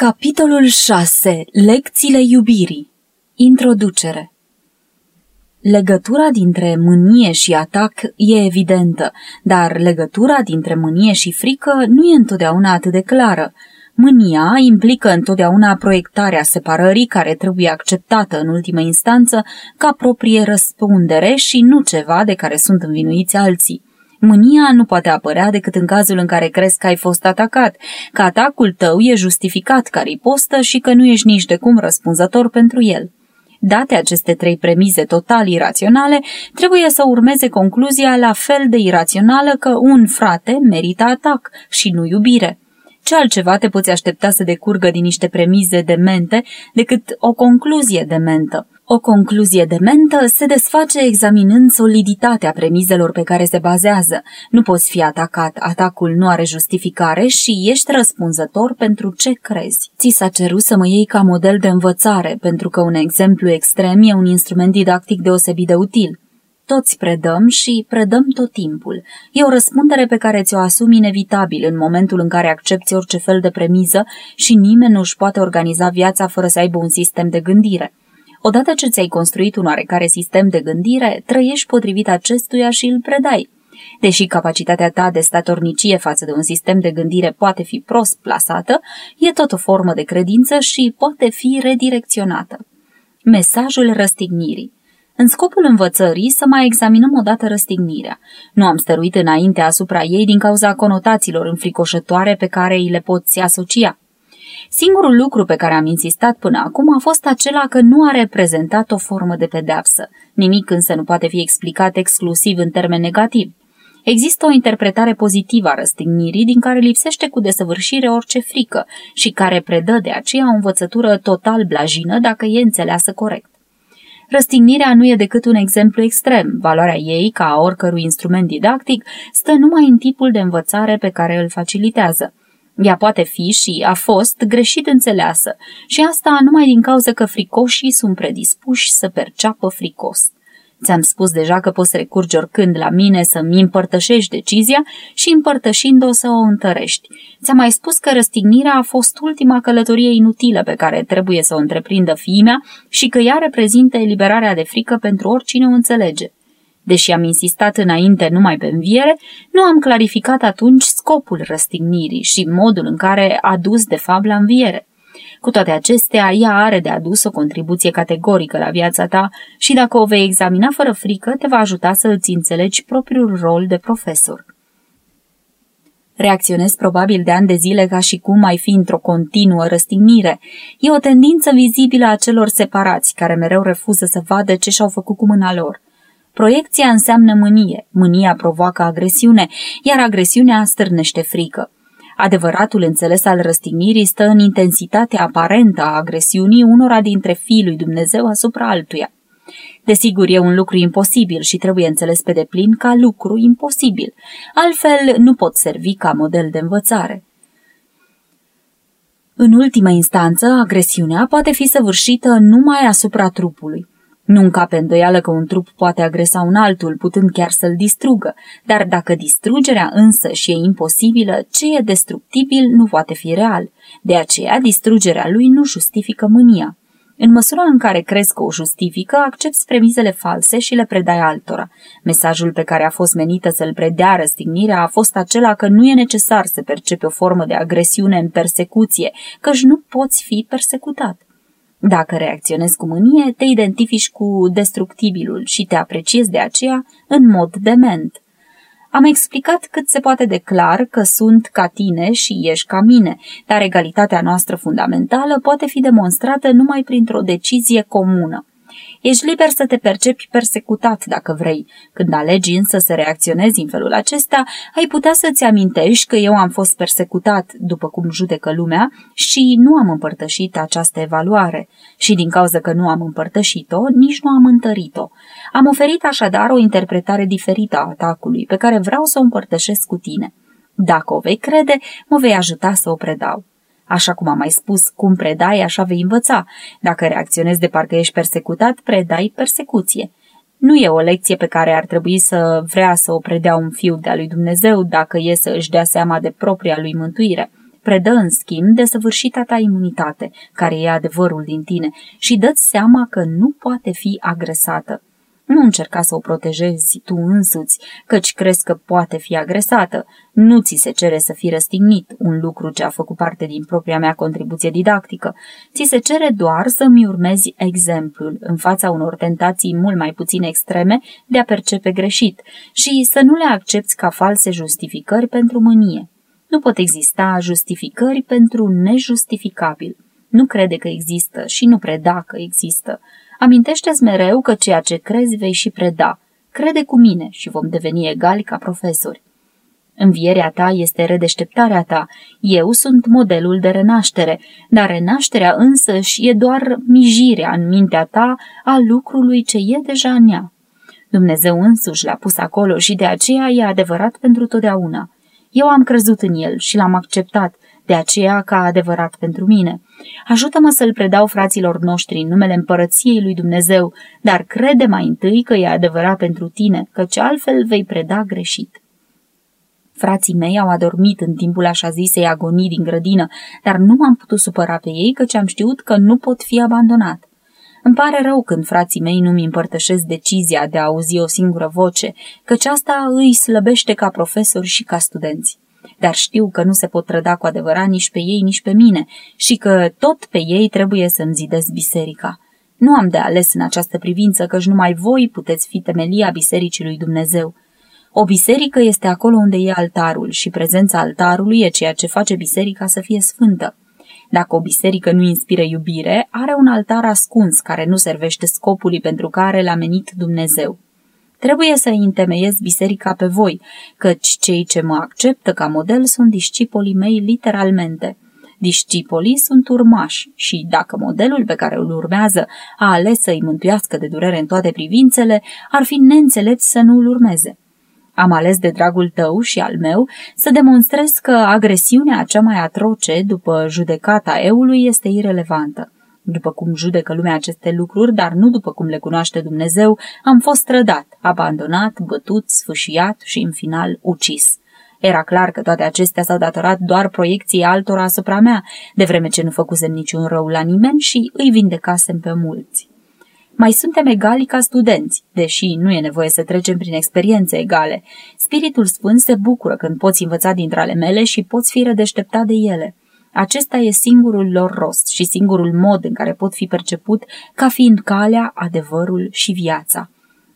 Capitolul 6. Lecțiile iubirii Introducere Legătura dintre mânie și atac e evidentă, dar legătura dintre mânie și frică nu e întotdeauna atât de clară. Mânia implică întotdeauna proiectarea separării care trebuie acceptată în ultimă instanță ca proprie răspundere și nu ceva de care sunt învinuiți alții. Mânia nu poate apărea decât în cazul în care crezi că ai fost atacat, că atacul tău e justificat ca ripostă și că nu ești nici de cum răspunzător pentru el. Date aceste trei premize total iraționale, trebuie să urmeze concluzia la fel de irațională că un frate merită atac și nu iubire. Ce altceva te poți aștepta să decurgă din niște premize demente decât o concluzie dementă? O concluzie dementă se desface examinând soliditatea premizelor pe care se bazează. Nu poți fi atacat, atacul nu are justificare și ești răspunzător pentru ce crezi. Ți s-a cerut să mă iei ca model de învățare, pentru că un exemplu extrem e un instrument didactic deosebit de util. Toți predăm și predăm tot timpul. E o răspundere pe care ți-o asumi inevitabil în momentul în care accepti orice fel de premiză și nimeni nu își poate organiza viața fără să aibă un sistem de gândire. Odată ce ți-ai construit un oarecare sistem de gândire, trăiești potrivit acestuia și îl predai. Deși capacitatea ta de statornicie față de un sistem de gândire poate fi prost plasată, e tot o formă de credință și poate fi redirecționată. Mesajul răstignirii în scopul învățării să mai examinăm odată răstignirea. Nu am stăruit înainte asupra ei din cauza conotațiilor înfricoșătoare pe care îi le poți asocia. Singurul lucru pe care am insistat până acum a fost acela că nu a reprezentat o formă de pedeapsă. Nimic însă nu poate fi explicat exclusiv în termen negativ. Există o interpretare pozitivă a răstignirii din care lipsește cu desăvârșire orice frică și care predă de aceea o învățătură total blajină dacă e înțeleasă corect. Răstignirea nu e decât un exemplu extrem. Valoarea ei, ca a oricărui instrument didactic, stă numai în tipul de învățare pe care îl facilitează. Ea poate fi și a fost greșit înțeleasă și asta numai din cauza că fricoșii sunt predispuși să perceapă fricos. Ți-am spus deja că poți recurge oricând la mine să-mi împărtășești decizia și împărtășind-o să o întărești. Ți-am mai spus că răstignirea a fost ultima călătorie inutilă pe care trebuie să o întreprindă fiimea și că ea reprezintă eliberarea de frică pentru oricine o înțelege. Deși am insistat înainte numai pe înviere, nu am clarificat atunci scopul răstignirii și modul în care a dus de fapt la înviere. Cu toate acestea, ea are de adus o contribuție categorică la viața ta și dacă o vei examina fără frică, te va ajuta să îți înțelegi propriul rol de profesor. Reacționezi probabil de ani de zile ca și cum ai fi într-o continuă răstignire. E o tendință vizibilă a celor separați, care mereu refuză să vadă ce și-au făcut cu mâna lor. Proiecția înseamnă mânie, mânia provoacă agresiune, iar agresiunea stârnește frică. Adevăratul înțeles al răstignirii stă în intensitatea aparentă a agresiunii unora dintre fiii lui Dumnezeu asupra altuia. Desigur, e un lucru imposibil și trebuie înțeles pe deplin ca lucru imposibil, altfel nu pot servi ca model de învățare. În ultimă instanță, agresiunea poate fi săvârșită numai asupra trupului. Nu încape îndoială că un trup poate agresa un altul, putând chiar să-l distrugă, dar dacă distrugerea însă și e imposibilă, ce e destructibil nu poate fi real. De aceea, distrugerea lui nu justifică mânia. În măsura în care crezi că o justifică, accepti premizele false și le predai altora. Mesajul pe care a fost menită să-l predea răstignirea a fost acela că nu e necesar să percepi o formă de agresiune în persecuție, căci nu poți fi persecutat. Dacă reacționezi cu mânie, te identifici cu destructibilul și te apreciezi de aceea în mod dement. Am explicat cât se poate de clar că sunt ca tine și ești ca mine, dar egalitatea noastră fundamentală poate fi demonstrată numai printr-o decizie comună. Ești liber să te percepi persecutat dacă vrei. Când alegi însă să reacționezi în felul acesta, ai putea să-ți amintești că eu am fost persecutat, după cum judecă lumea, și nu am împărtășit această evaluare. Și din cauza că nu am împărtășit-o, nici nu am întărit-o. Am oferit așadar o interpretare diferită a atacului, pe care vreau să o împărtășesc cu tine. Dacă o vei crede, mă vei ajuta să o predau. Așa cum am mai spus, cum predai, așa vei învăța. Dacă reacționezi de parcă ești persecutat, predai persecuție. Nu e o lecție pe care ar trebui să vrea să o predea un fiu de-a lui Dumnezeu dacă e să își dea seama de propria lui mântuire. Predă, în schimb, de săvârșita ta imunitate, care e adevărul din tine, și dă-ți seama că nu poate fi agresată. Nu încerca să o protejezi tu însuți, căci crezi că poate fi agresată. Nu ți se cere să fii răstignit, un lucru ce a făcut parte din propria mea contribuție didactică. Ți se cere doar să-mi urmezi exemplul în fața unor tentații mult mai puțin extreme de a percepe greșit și să nu le accepti ca false justificări pentru mânie. Nu pot exista justificări pentru nejustificabil. Nu crede că există și nu preda că există. Amintește-ți mereu că ceea ce crezi vei și preda. Crede cu mine și vom deveni egali ca profesori. Învierea ta este redeșteptarea ta. Eu sunt modelul de renaștere, dar renașterea însăși e doar mijirea în mintea ta a lucrului ce e deja în ea. Dumnezeu însuși l-a pus acolo și de aceea e adevărat pentru totdeauna. Eu am crezut în el și l-am acceptat, de aceea ca adevărat pentru mine. Ajută-mă să-l predau fraților noștri în numele împărăției lui Dumnezeu, dar crede mai întâi că e adevărat pentru tine, căci altfel vei preda greșit. Frații mei au adormit în timpul așa zisei agonii din grădină, dar nu m-am putut supăra pe ei căci am știut că nu pot fi abandonat. Îmi pare rău când frații mei nu-mi împărtășesc decizia de a auzi o singură voce, căci asta îi slăbește ca profesori și ca studenți dar știu că nu se pot trăda cu adevărat nici pe ei, nici pe mine și că tot pe ei trebuie să-mi zidesc biserica. Nu am de ales în această privință, căci numai voi puteți fi temelia bisericii lui Dumnezeu. O biserică este acolo unde e altarul și prezența altarului e ceea ce face biserica să fie sfântă. Dacă o biserică nu inspiră iubire, are un altar ascuns care nu servește scopului pentru care l-a menit Dumnezeu. Trebuie să întemeiez biserica pe voi, căci cei ce mă acceptă ca model sunt discipolii mei literalmente. Discipolii sunt urmași și dacă modelul pe care îl urmează a ales să-i mântuiască de durere în toate privințele, ar fi neînțelept să nu îl urmeze. Am ales de dragul tău și al meu să demonstrez că agresiunea cea mai atroce după judecata eului este irelevantă. După cum judecă lumea aceste lucruri, dar nu după cum le cunoaște Dumnezeu, am fost trădat, abandonat, bătut, sfâșiat și, în final, ucis. Era clar că toate acestea s-au datorat doar proiecției altora asupra mea, de vreme ce nu făcusem niciun rău la nimeni și îi vindecasem pe mulți. Mai suntem egali ca studenți, deși nu e nevoie să trecem prin experiențe egale. Spiritul Sfânt se bucură când poți învăța dintre ale mele și poți fi rădeșteptat de ele. Acesta e singurul lor rost și singurul mod în care pot fi perceput ca fiind calea, adevărul și viața.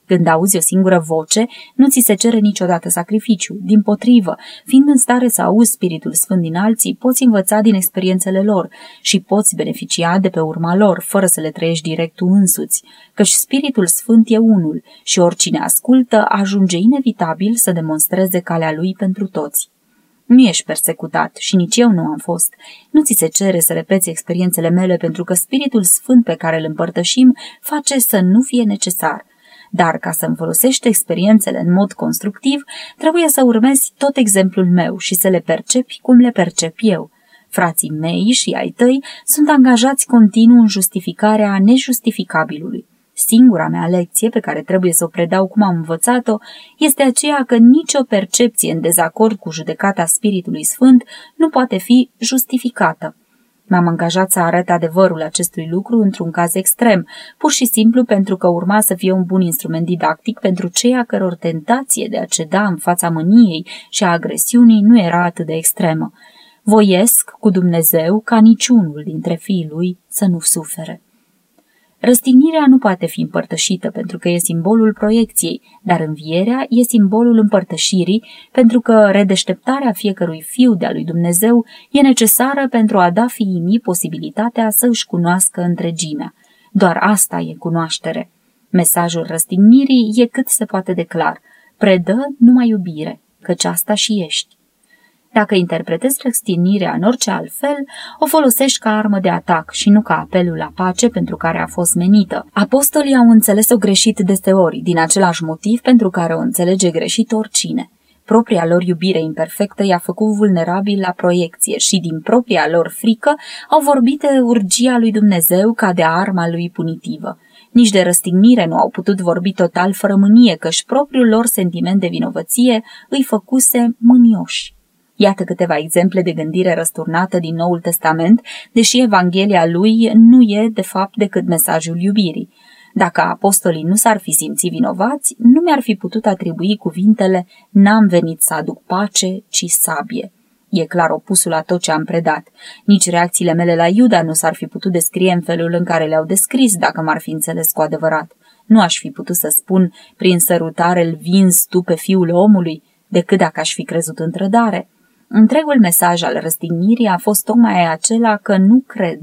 Când auzi o singură voce, nu ți se cere niciodată sacrificiu. Din potrivă, fiind în stare să auzi Spiritul Sfânt din alții, poți învăța din experiențele lor și poți beneficia de pe urma lor, fără să le trăiești direct tu însuți, căci Spiritul Sfânt e unul și oricine ascultă ajunge inevitabil să demonstreze calea lui pentru toți. Nu ești persecutat și nici eu nu am fost. Nu ți se cere să repeți experiențele mele pentru că Spiritul Sfânt pe care îl împărtășim face să nu fie necesar. Dar ca să-mi folosești experiențele în mod constructiv, trebuie să urmezi tot exemplul meu și să le percepi cum le percep eu. Frații mei și ai tăi sunt angajați continuu în justificarea nejustificabilului. Singura mea lecție pe care trebuie să o predau cum am învățat-o este aceea că nicio percepție în dezacord cu judecata Spiritului Sfânt nu poate fi justificată. M-am angajat să arăt adevărul acestui lucru într-un caz extrem, pur și simplu pentru că urma să fie un bun instrument didactic pentru ceea căror tentație de a ceda în fața mâniei și a agresiunii nu era atât de extremă. Voiesc cu Dumnezeu ca niciunul dintre fiii lui să nu sufere. Răstignirea nu poate fi împărtășită pentru că e simbolul proiecției, dar învierea e simbolul împărtășirii pentru că redeșteptarea fiecărui fiu de-a lui Dumnezeu e necesară pentru a da fiimii posibilitatea să își cunoască întregimea. Doar asta e cunoaștere. Mesajul răstignirii e cât se poate de clar. Predă numai iubire, căci asta și ești. Dacă interpretezi răstinirea în orice altfel, o folosești ca armă de atac și nu ca apelul la pace pentru care a fost menită. Apostolii au înțeles-o greșit deseori, din același motiv pentru care o înțelege greșit oricine. Propria lor iubire imperfectă i-a făcut vulnerabil la proiecție și din propria lor frică au vorbit de urgia lui Dumnezeu ca de arma lui punitivă. Nici de răstignire nu au putut vorbi total fără mânie, căci propriul lor sentiment de vinovăție îi făcuse mânioși. Iată câteva exemple de gândire răsturnată din Noul Testament, deși Evanghelia lui nu e, de fapt, decât mesajul iubirii. Dacă apostolii nu s-ar fi simțit vinovați, nu mi-ar fi putut atribui cuvintele N-am venit să aduc pace, ci sabie. E clar opusul la tot ce am predat. Nici reacțiile mele la Iuda nu s-ar fi putut descrie în felul în care le-au descris, dacă m-ar fi înțeles cu adevărat. Nu aș fi putut să spun, prin sărutare îl vinzi tu pe fiul omului, decât dacă aș fi crezut în trădare. Întregul mesaj al răstignirii a fost tocmai acela că nu cred.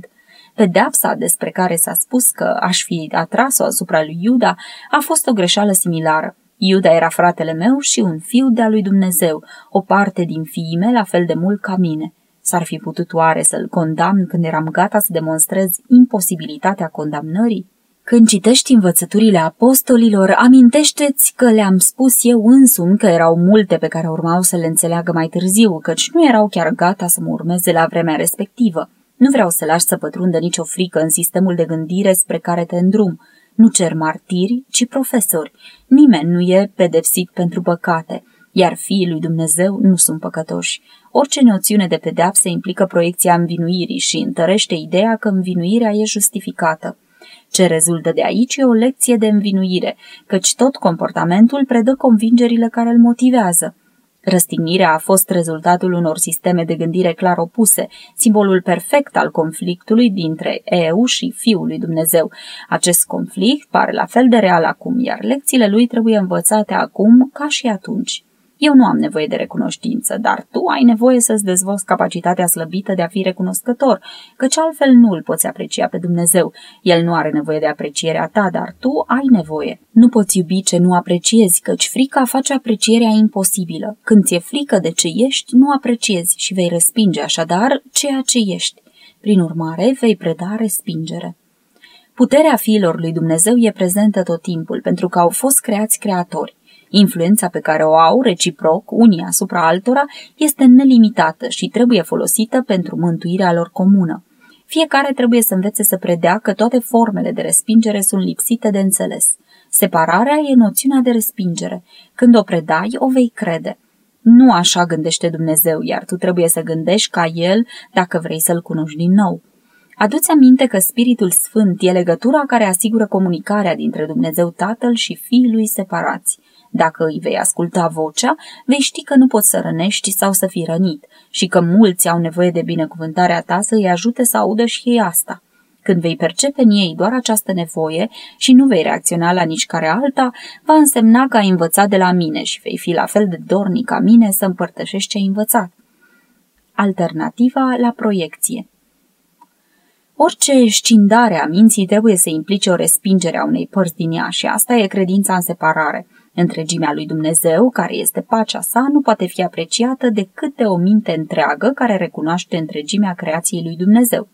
Pedeapsa despre care s-a spus că aș fi atras-o asupra lui Iuda a fost o greșeală similară. Iuda era fratele meu și un fiu de-a lui Dumnezeu, o parte din fiii mei la fel de mult ca mine. S-ar fi putut oare să-l condamn când eram gata să demonstrez imposibilitatea condamnării? Când citești învățăturile apostolilor, amintește-ți că le-am spus eu însumi că erau multe pe care urmau să le înțeleagă mai târziu, căci nu erau chiar gata să mă urmeze la vremea respectivă. Nu vreau să lași să pătrundă nicio frică în sistemul de gândire spre care te îndrum. Nu cer martiri, ci profesori. Nimeni nu e pedepsit pentru păcate, iar fiii lui Dumnezeu nu sunt păcătoși. Orice noțiune de pedeapsă implică proiecția învinuirii și întărește ideea că învinuirea e justificată. Ce rezultă de aici e o lecție de învinuire, căci tot comportamentul predă convingerile care îl motivează. Răstignirea a fost rezultatul unor sisteme de gândire clar opuse, simbolul perfect al conflictului dintre eu și Fiul lui Dumnezeu. Acest conflict pare la fel de real acum, iar lecțiile lui trebuie învățate acum ca și atunci. Eu nu am nevoie de recunoștință, dar tu ai nevoie să-ți dezvolți capacitatea slăbită de a fi recunoscător, căci altfel nu îl poți aprecia pe Dumnezeu. El nu are nevoie de aprecierea ta, dar tu ai nevoie. Nu poți iubi ce nu apreciezi, căci frica face aprecierea imposibilă. Când ți-e frică de ce ești, nu apreciezi și vei respinge așadar ceea ce ești. Prin urmare, vei preda respingere. Puterea fiilor lui Dumnezeu e prezentă tot timpul, pentru că au fost creați creatori. Influența pe care o au reciproc unii asupra altora este nelimitată și trebuie folosită pentru mântuirea lor comună. Fiecare trebuie să învețe să predea că toate formele de respingere sunt lipsite de înțeles. Separarea e noțiunea de respingere. Când o predai, o vei crede. Nu așa gândește Dumnezeu, iar tu trebuie să gândești ca El dacă vrei să-L cunoști din nou. Aduți aminte că Spiritul Sfânt e legătura care asigură comunicarea dintre Dumnezeu Tatăl și Fiii lui separați. Dacă îi vei asculta vocea, vei ști că nu poți să rănești sau să fii rănit și că mulți au nevoie de binecuvântarea ta să îi ajute să audă și ei asta. Când vei percepe în ei doar această nevoie și nu vei reacționa la nici care alta, va însemna că ai învățat de la mine și vei fi la fel de dornic ca mine să împărtășești ce ai învățat. Alternativa la proiecție Orice scindare a minții trebuie să implice o respingere a unei părți din ea și asta e credința în separare – Întregimea lui Dumnezeu, care este pacea sa, nu poate fi apreciată decât de o minte întreagă care recunoaște întregimea creației lui Dumnezeu.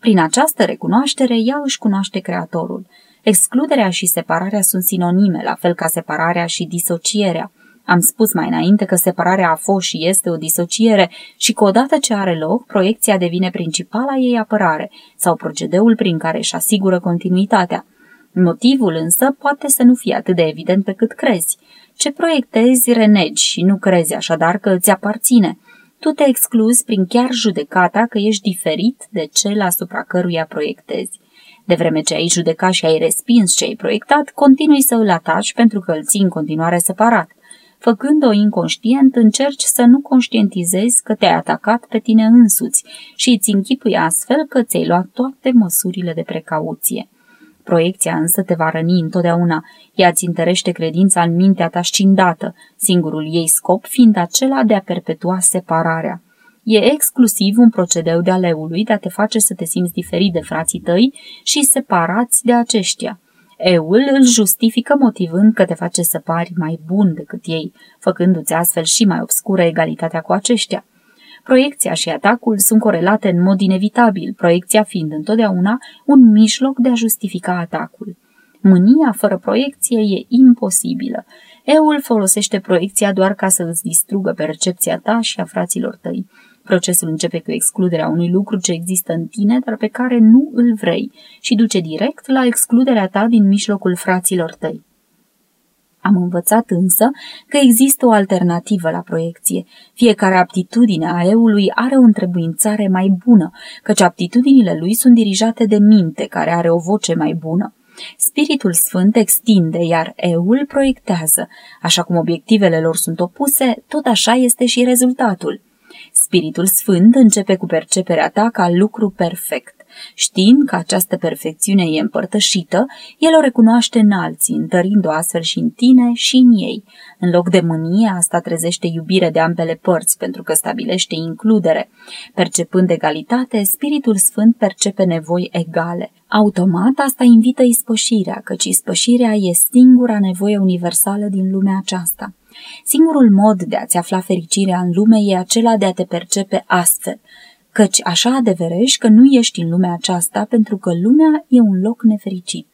Prin această recunoaștere, ea își cunoaște Creatorul. Excluderea și separarea sunt sinonime, la fel ca separarea și disocierea. Am spus mai înainte că separarea a fost și este o disociere și că odată ce are loc, proiecția devine principala ei apărare sau procedeul prin care își asigură continuitatea. Motivul însă poate să nu fie atât de evident pe cât crezi. Ce proiectezi renegi și nu crezi așadar că îți aparține. Tu te excluzi prin chiar judecata că ești diferit de cel asupra căruia proiectezi. De vreme ce ai judecat și ai respins ce ai proiectat, continui să îl ataci pentru că îl ții în continuare separat. Făcând-o inconștient, încerci să nu conștientizezi că te-ai atacat pe tine însuți și îți închipui astfel că ți-ai luat toate măsurile de precauție. Proiecția însă te va răni întotdeauna. Ea îți întărește credința în mintea ta scindată, singurul ei scop fiind acela de a perpetua separarea. E exclusiv un procedeu de aleului de a te face să te simți diferit de frații tăi și separați de aceștia. Eul îl justifică motivând că te face să pari mai bun decât ei, făcându-ți astfel și mai obscură egalitatea cu aceștia. Proiecția și atacul sunt corelate în mod inevitabil, proiecția fiind întotdeauna un mijloc de a justifica atacul. Mânia fără proiecție e imposibilă. Eul folosește proiecția doar ca să îți distrugă percepția ta și a fraților tăi. Procesul începe cu excluderea unui lucru ce există în tine, dar pe care nu îl vrei, și duce direct la excluderea ta din mijlocul fraților tăi. Am învățat însă că există o alternativă la proiecție. Fiecare aptitudine a eului are o întrebuințare mai bună, căci aptitudinile lui sunt dirijate de minte, care are o voce mai bună. Spiritul Sfânt extinde, iar eul proiectează. Așa cum obiectivele lor sunt opuse, tot așa este și rezultatul. Spiritul Sfânt începe cu perceperea ta ca lucru perfect. Știind că această perfecțiune e împărtășită, el o recunoaște în alții, întărind-o astfel și în tine și în ei. În loc de mânie, asta trezește iubire de ambele părți, pentru că stabilește includere. Percepând egalitate, Spiritul Sfânt percepe nevoi egale. Automat, asta invită ispășirea, căci ispășirea e singura nevoie universală din lumea aceasta. Singurul mod de a-ți afla fericirea în lume e acela de a te percepe astfel – căci așa adeverești că nu ești în lumea aceasta pentru că lumea e un loc nefericit.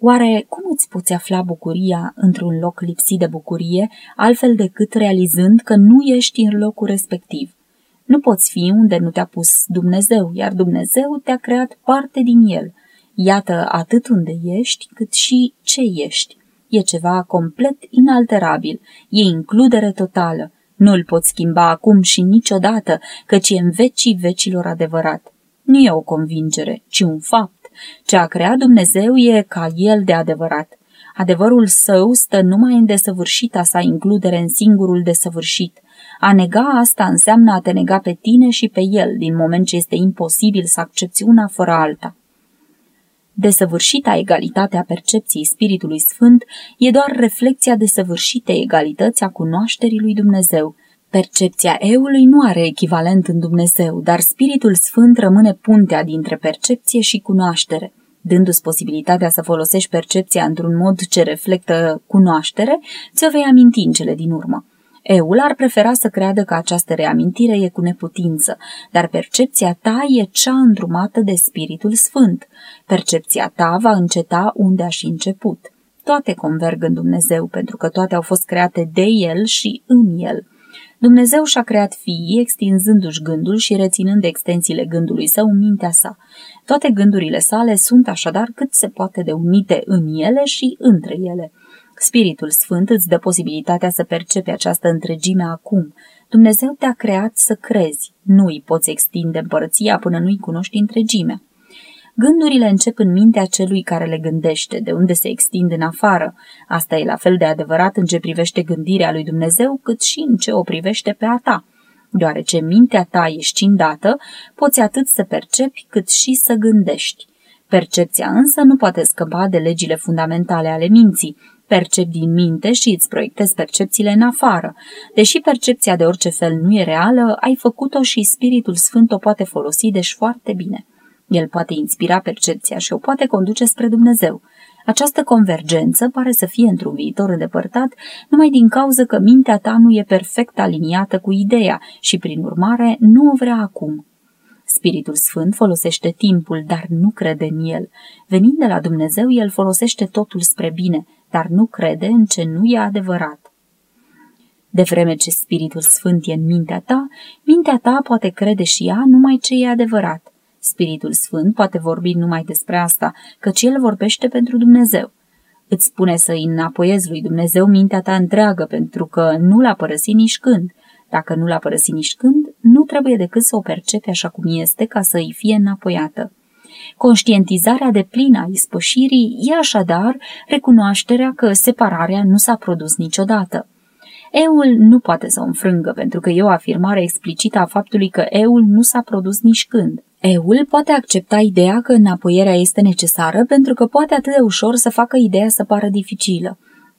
Oare cum îți poți afla bucuria într-un loc lipsit de bucurie, altfel decât realizând că nu ești în locul respectiv? Nu poți fi unde nu te-a pus Dumnezeu, iar Dumnezeu te-a creat parte din el. Iată atât unde ești, cât și ce ești. E ceva complet inalterabil, e includere totală, nu-l pot schimba acum și niciodată, căci e în vecii vecilor adevărat. Nu e o convingere, ci un fapt. Ce a creat Dumnezeu e ca el de adevărat. Adevărul său stă numai în desăvârșita sa includere în singurul desăvârșit. A nega asta înseamnă a te nega pe tine și pe el, din moment ce este imposibil să accepti una fără alta. Desăvârșita egalitate a percepției Spiritului Sfânt e doar reflexia desăvârșitei egalități a cunoașterii lui Dumnezeu. Percepția eului nu are echivalent în Dumnezeu, dar Spiritul Sfânt rămâne puntea dintre percepție și cunoaștere. Dându-ți posibilitatea să folosești percepția într-un mod ce reflectă cunoaștere, ți-o vei aminti în cele din urmă. Eul ar prefera să creadă că această reamintire e cu neputință, dar percepția ta e cea îndrumată de Spiritul Sfânt. Percepția ta va înceta unde a și început. Toate converg în Dumnezeu, pentru că toate au fost create de El și în El. Dumnezeu și-a creat fiii extinzându-și gândul și reținând extensiile gândului său în mintea sa. Toate gândurile sale sunt așadar cât se poate de unite în ele și între ele. Spiritul Sfânt îți dă posibilitatea să percepi această întregime acum. Dumnezeu te-a creat să crezi. Nu-i poți extinde împărăția până nu-i cunoști întregimea. Gândurile încep în mintea celui care le gândește, de unde se extind în afară. Asta e la fel de adevărat în ce privește gândirea lui Dumnezeu, cât și în ce o privește pe a ta. Deoarece mintea ta e scindată, poți atât să percepi cât și să gândești. Percepția însă nu poate scăpa de legile fundamentale ale minții, Percepi din minte și îți proiectezi percepțiile în afară. Deși percepția de orice fel nu e reală, ai făcut-o și Spiritul Sfânt o poate folosi deci foarte bine. El poate inspira percepția și o poate conduce spre Dumnezeu. Această convergență pare să fie într-un viitor îndepărtat numai din cauza că mintea ta nu e perfect aliniată cu ideea și, prin urmare, nu o vrea acum. Spiritul Sfânt folosește timpul, dar nu crede în el. Venind de la Dumnezeu, el folosește totul spre bine, dar nu crede în ce nu e adevărat. De vreme ce Spiritul Sfânt e în mintea ta, mintea ta poate crede și ea numai ce e adevărat. Spiritul Sfânt poate vorbi numai despre asta, căci el vorbește pentru Dumnezeu. Îți spune să îi înapoiezi lui Dumnezeu mintea ta întreagă, pentru că nu l-a părăsit nici când. Dacă nu l-a părăsit nici când, nu trebuie decât să o percepi așa cum este ca să îi fie înapoiată. Conștientizarea de plină a ispășirii e așadar recunoașterea că separarea nu s-a produs niciodată. Eul nu poate să o înfrângă, pentru că e o afirmare explicită a faptului că eul nu s-a produs nici când. Eul poate accepta ideea că înapoierea este necesară pentru că poate atât de ușor să facă ideea să pară dificilă.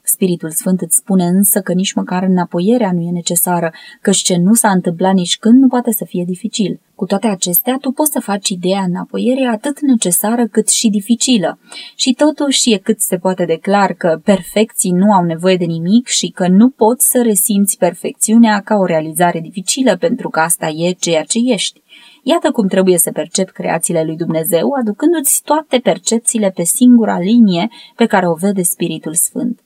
Spiritul Sfânt îți spune însă că nici măcar înapoierea nu e necesară, căci ce nu s-a întâmplat nici când nu poate să fie dificil. Cu toate acestea, tu poți să faci ideea înapoierii atât necesară cât și dificilă. Și totuși e cât se poate de clar că perfecții nu au nevoie de nimic și că nu poți să resimți perfecțiunea ca o realizare dificilă pentru că asta e ceea ce ești. Iată cum trebuie să percepi creațiile lui Dumnezeu, aducându-ți toate percepțiile pe singura linie pe care o vede Spiritul Sfânt.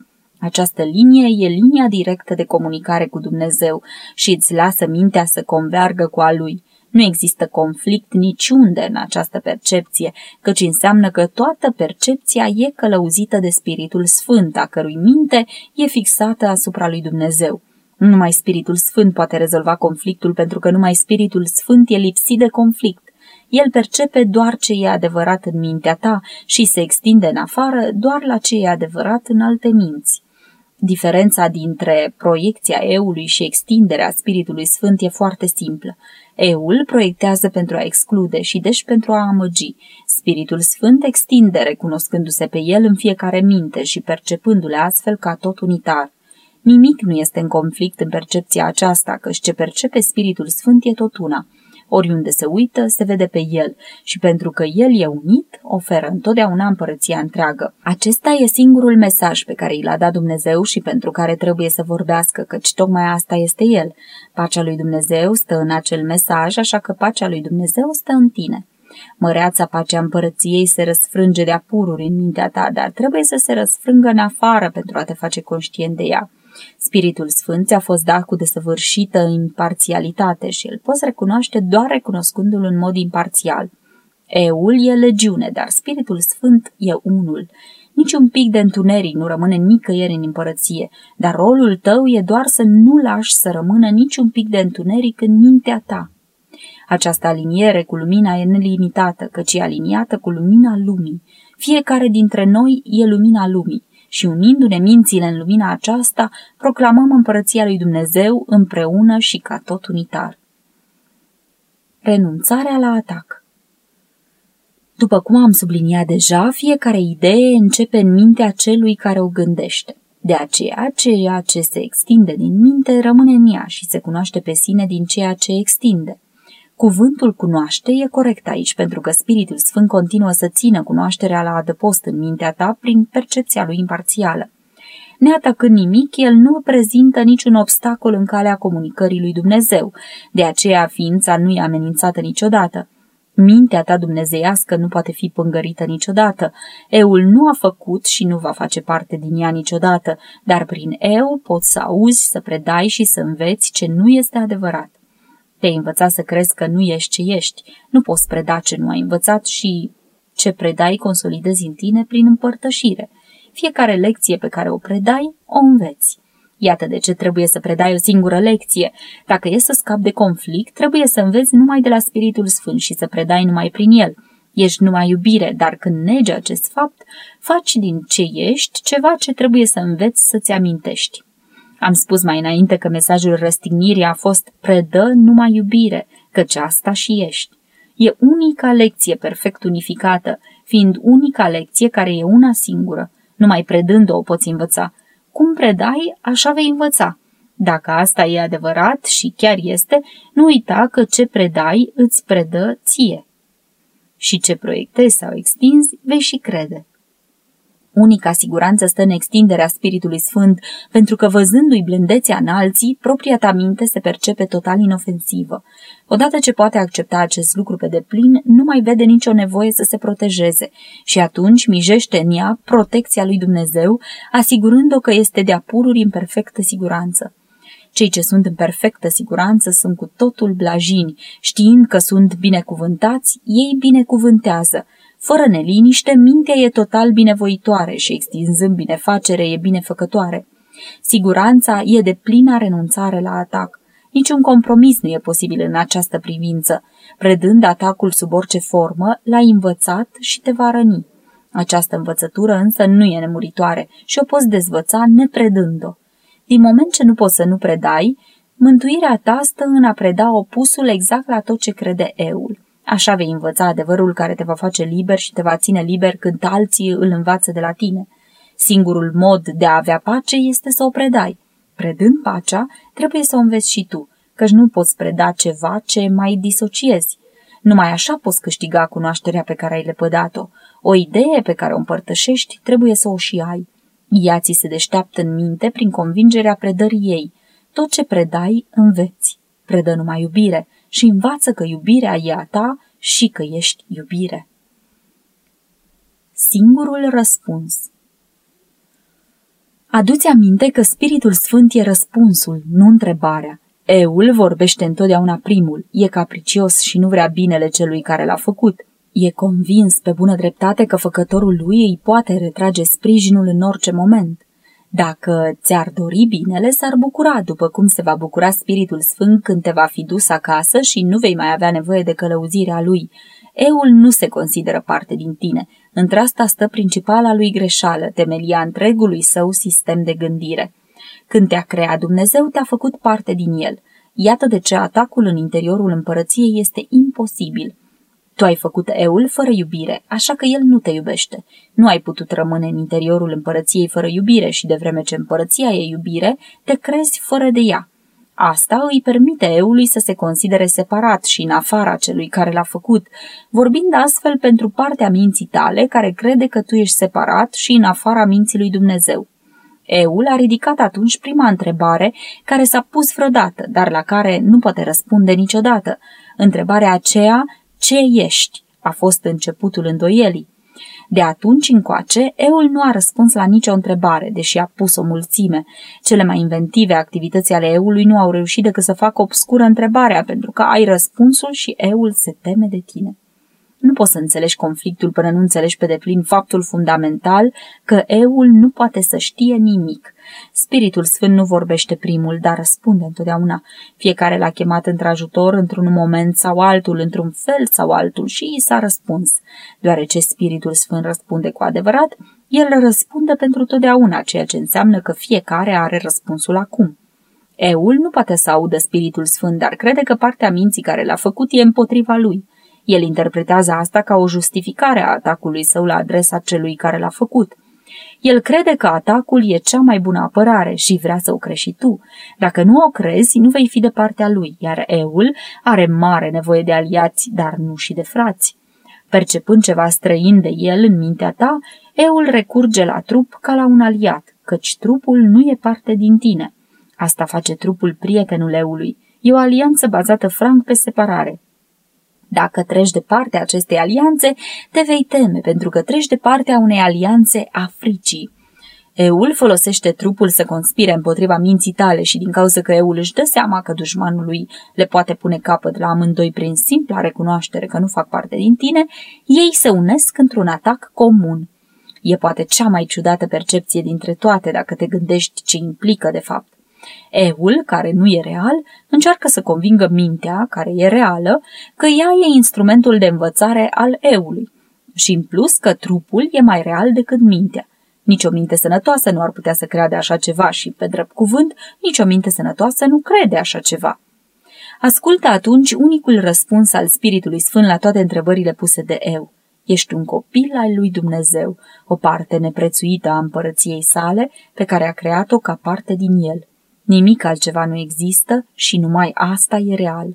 Această linie e linia directă de comunicare cu Dumnezeu și îți lasă mintea să convergă cu a lui. Nu există conflict niciunde în această percepție, căci înseamnă că toată percepția e călăuzită de Spiritul Sfânt, a cărui minte e fixată asupra lui Dumnezeu. Numai Spiritul Sfânt poate rezolva conflictul pentru că numai Spiritul Sfânt e lipsit de conflict. El percepe doar ce e adevărat în mintea ta și se extinde în afară doar la ce e adevărat în alte minți. Diferența dintre proiecția eului și extinderea Spiritului Sfânt e foarte simplă. Eul proiectează pentru a exclude și deci pentru a amăgi. Spiritul Sfânt extinde recunoscându-se pe el în fiecare minte și percepându-le astfel ca tot unitar. Nimic nu este în conflict în percepția aceasta, căci ce percepe Spiritul Sfânt e tot una. Oriunde se uită, se vede pe el și pentru că el e unit, oferă întotdeauna împărăția întreagă. Acesta e singurul mesaj pe care i l-a dat Dumnezeu și pentru care trebuie să vorbească, căci tocmai asta este el. Pacea lui Dumnezeu stă în acel mesaj, așa că pacea lui Dumnezeu stă în tine. Măreața pacea împărăției se răsfrânge de-a pururi în mintea ta, dar trebuie să se răsfrângă în afară pentru a te face conștient de ea. Spiritul Sfânt ți-a fost dat cu desăvârșită imparțialitate și îl poți recunoaște doar recunoscându-l în mod imparțial. Eul e legiune, dar Spiritul Sfânt e unul. Nici un pic de întuneric nu rămâne nicăieri în împărăție, dar rolul tău e doar să nu lași să rămână nici un pic de întuneric în mintea ta. Această aliniere cu lumina e nelimitată, căci e aliniată cu lumina lumii. Fiecare dintre noi e lumina lumii și unindu-ne mințile în lumina aceasta, proclamăm împărăția lui Dumnezeu împreună și ca tot unitar. Renunțarea la atac După cum am subliniat deja, fiecare idee începe în mintea celui care o gândește. De aceea, ceea ce se extinde din minte rămâne în ea și se cunoaște pe sine din ceea ce extinde. Cuvântul cunoaște e corect aici, pentru că Spiritul Sfânt continuă să țină cunoașterea la adăpost în mintea ta prin percepția lui imparțială. Neatacând nimic, el nu prezintă niciun obstacol în calea comunicării lui Dumnezeu, de aceea ființa nu e amenințată niciodată. Mintea ta dumnezeiască nu poate fi pângărită niciodată. Eul nu a făcut și nu va face parte din ea niciodată, dar prin eu poți să auzi, să predai și să înveți ce nu este adevărat. Te-ai învățat să crezi că nu ești ce ești. Nu poți preda ce nu ai învățat și ce predai consolidezi în tine prin împărtășire. Fiecare lecție pe care o predai, o înveți. Iată de ce trebuie să predai o singură lecție. Dacă e să scapi de conflict, trebuie să înveți numai de la Spiritul Sfânt și să predai numai prin el. Ești numai iubire, dar când negi acest fapt, faci din ce ești ceva ce trebuie să înveți să-ți amintești. Am spus mai înainte că mesajul răstignirii a fost predă numai iubire, căci asta și ești. E unica lecție perfect unificată, fiind unica lecție care e una singură. Numai predând-o o poți învăța. Cum predai, așa vei învăța. Dacă asta e adevărat și chiar este, nu uita că ce predai îți predă ție. Și ce proiectezi sau extinzi, vei și crede. Unica siguranță stă în extinderea Spiritului Sfânt, pentru că văzându-i blândețea în alții, propria ta minte se percepe total inofensivă. Odată ce poate accepta acest lucru pe deplin, nu mai vede nicio nevoie să se protejeze și atunci mijește în ea protecția lui Dumnezeu, asigurând-o că este de-a pururi în perfectă siguranță. Cei ce sunt în perfectă siguranță sunt cu totul blajini, știind că sunt binecuvântați, ei binecuvântează, fără neliniște, mintea e total binevoitoare și extinzând binefacere e binefăcătoare. Siguranța e de plină renunțare la atac. Niciun compromis nu e posibil în această privință. Predând atacul sub orice formă, l-ai învățat și te va răni. Această învățătură însă nu e nemuritoare și o poți dezvăța nepredând-o. Din moment ce nu poți să nu predai, mântuirea ta stă în a preda opusul exact la tot ce crede eul. Așa vei învăța adevărul care te va face liber și te va ține liber când alții îl învață de la tine. Singurul mod de a avea pace este să o predai. Predând pacea, trebuie să o înveți și tu, căci nu poți preda ceva ce mai disociezi. Numai așa poți câștiga cunoașterea pe care ai lepădat-o. O idee pe care o împărtășești trebuie să o și ai. Ea ți se deșteaptă în minte prin convingerea predării ei. Tot ce predai, înveți. Predă numai iubire, și învață că iubirea e a ta și că ești iubire. Singurul răspuns Aduți aminte că Spiritul Sfânt e răspunsul, nu întrebarea. Eul vorbește întotdeauna primul, e capricios și nu vrea binele celui care l-a făcut. E convins pe bună dreptate că făcătorul lui îi poate retrage sprijinul în orice moment. Dacă ți-ar dori binele, s-ar bucura, după cum se va bucura Spiritul Sfânt când te va fi dus acasă și nu vei mai avea nevoie de călăuzirea lui. Eul nu se consideră parte din tine. Între asta stă principala lui greșeală, temelia întregului său sistem de gândire. Când te-a creat Dumnezeu, te-a făcut parte din el. Iată de ce atacul în interiorul împărăției este imposibil. Tu ai făcut eul fără iubire, așa că el nu te iubește. Nu ai putut rămâne în interiorul împărăției fără iubire și de vreme ce împărăția e iubire, te crezi fără de ea. Asta îi permite eului să se considere separat și în afara celui care l-a făcut, vorbind astfel pentru partea minții tale care crede că tu ești separat și în afara minții lui Dumnezeu. Eul a ridicat atunci prima întrebare care s-a pus vreodată, dar la care nu poate răspunde niciodată. Întrebarea aceea, ce ești? a fost începutul îndoielii. De atunci încoace, Eul nu a răspuns la nicio întrebare, deși a pus o mulțime. Cele mai inventive activități ale Eului nu au reușit decât să facă obscură întrebarea, pentru că ai răspunsul și Eul se teme de tine. Nu poți să înțelegi conflictul până nu înțelegi pe deplin faptul fundamental că eul nu poate să știe nimic. Spiritul Sfânt nu vorbește primul, dar răspunde întotdeauna. Fiecare l-a chemat într-ajutor într-un moment sau altul, într-un fel sau altul și i s-a răspuns. Deoarece Spiritul Sfânt răspunde cu adevărat, el răspunde pentru totdeauna, ceea ce înseamnă că fiecare are răspunsul acum. Eul nu poate să audă Spiritul Sfânt, dar crede că partea minții care l-a făcut e împotriva lui. El interpretează asta ca o justificare a atacului său la adresa celui care l-a făcut. El crede că atacul e cea mai bună apărare și vrea să o crezi și tu. Dacă nu o crezi, nu vei fi de partea lui, iar eul are mare nevoie de aliați, dar nu și de frați. Percepând ceva străin de el în mintea ta, eul recurge la trup ca la un aliat, căci trupul nu e parte din tine. Asta face trupul prietenul eului. E o alianță bazată franc pe separare. Dacă treci de partea acestei alianțe, te vei teme, pentru că treci de partea unei alianțe a fricii. Eul folosește trupul să conspire împotriva minții tale și din cauza că Eul își dă seama că dușmanul lui le poate pune capăt la amândoi prin simpla recunoaștere că nu fac parte din tine, ei se unesc într-un atac comun. E poate cea mai ciudată percepție dintre toate dacă te gândești ce implică de fapt. Eul, care nu e real, încearcă să convingă mintea, care e reală, că ea e instrumentul de învățare al eului și în plus că trupul e mai real decât mintea. Nici o minte sănătoasă nu ar putea să creadă așa ceva și, pe drept cuvânt, nici o minte sănătoasă nu crede așa ceva. Ascultă atunci unicul răspuns al Spiritului Sfânt la toate întrebările puse de eu. Ești un copil al lui Dumnezeu, o parte neprețuită a împărăției sale, pe care a creat-o ca parte din el. Nimic altceva nu există și numai asta e real.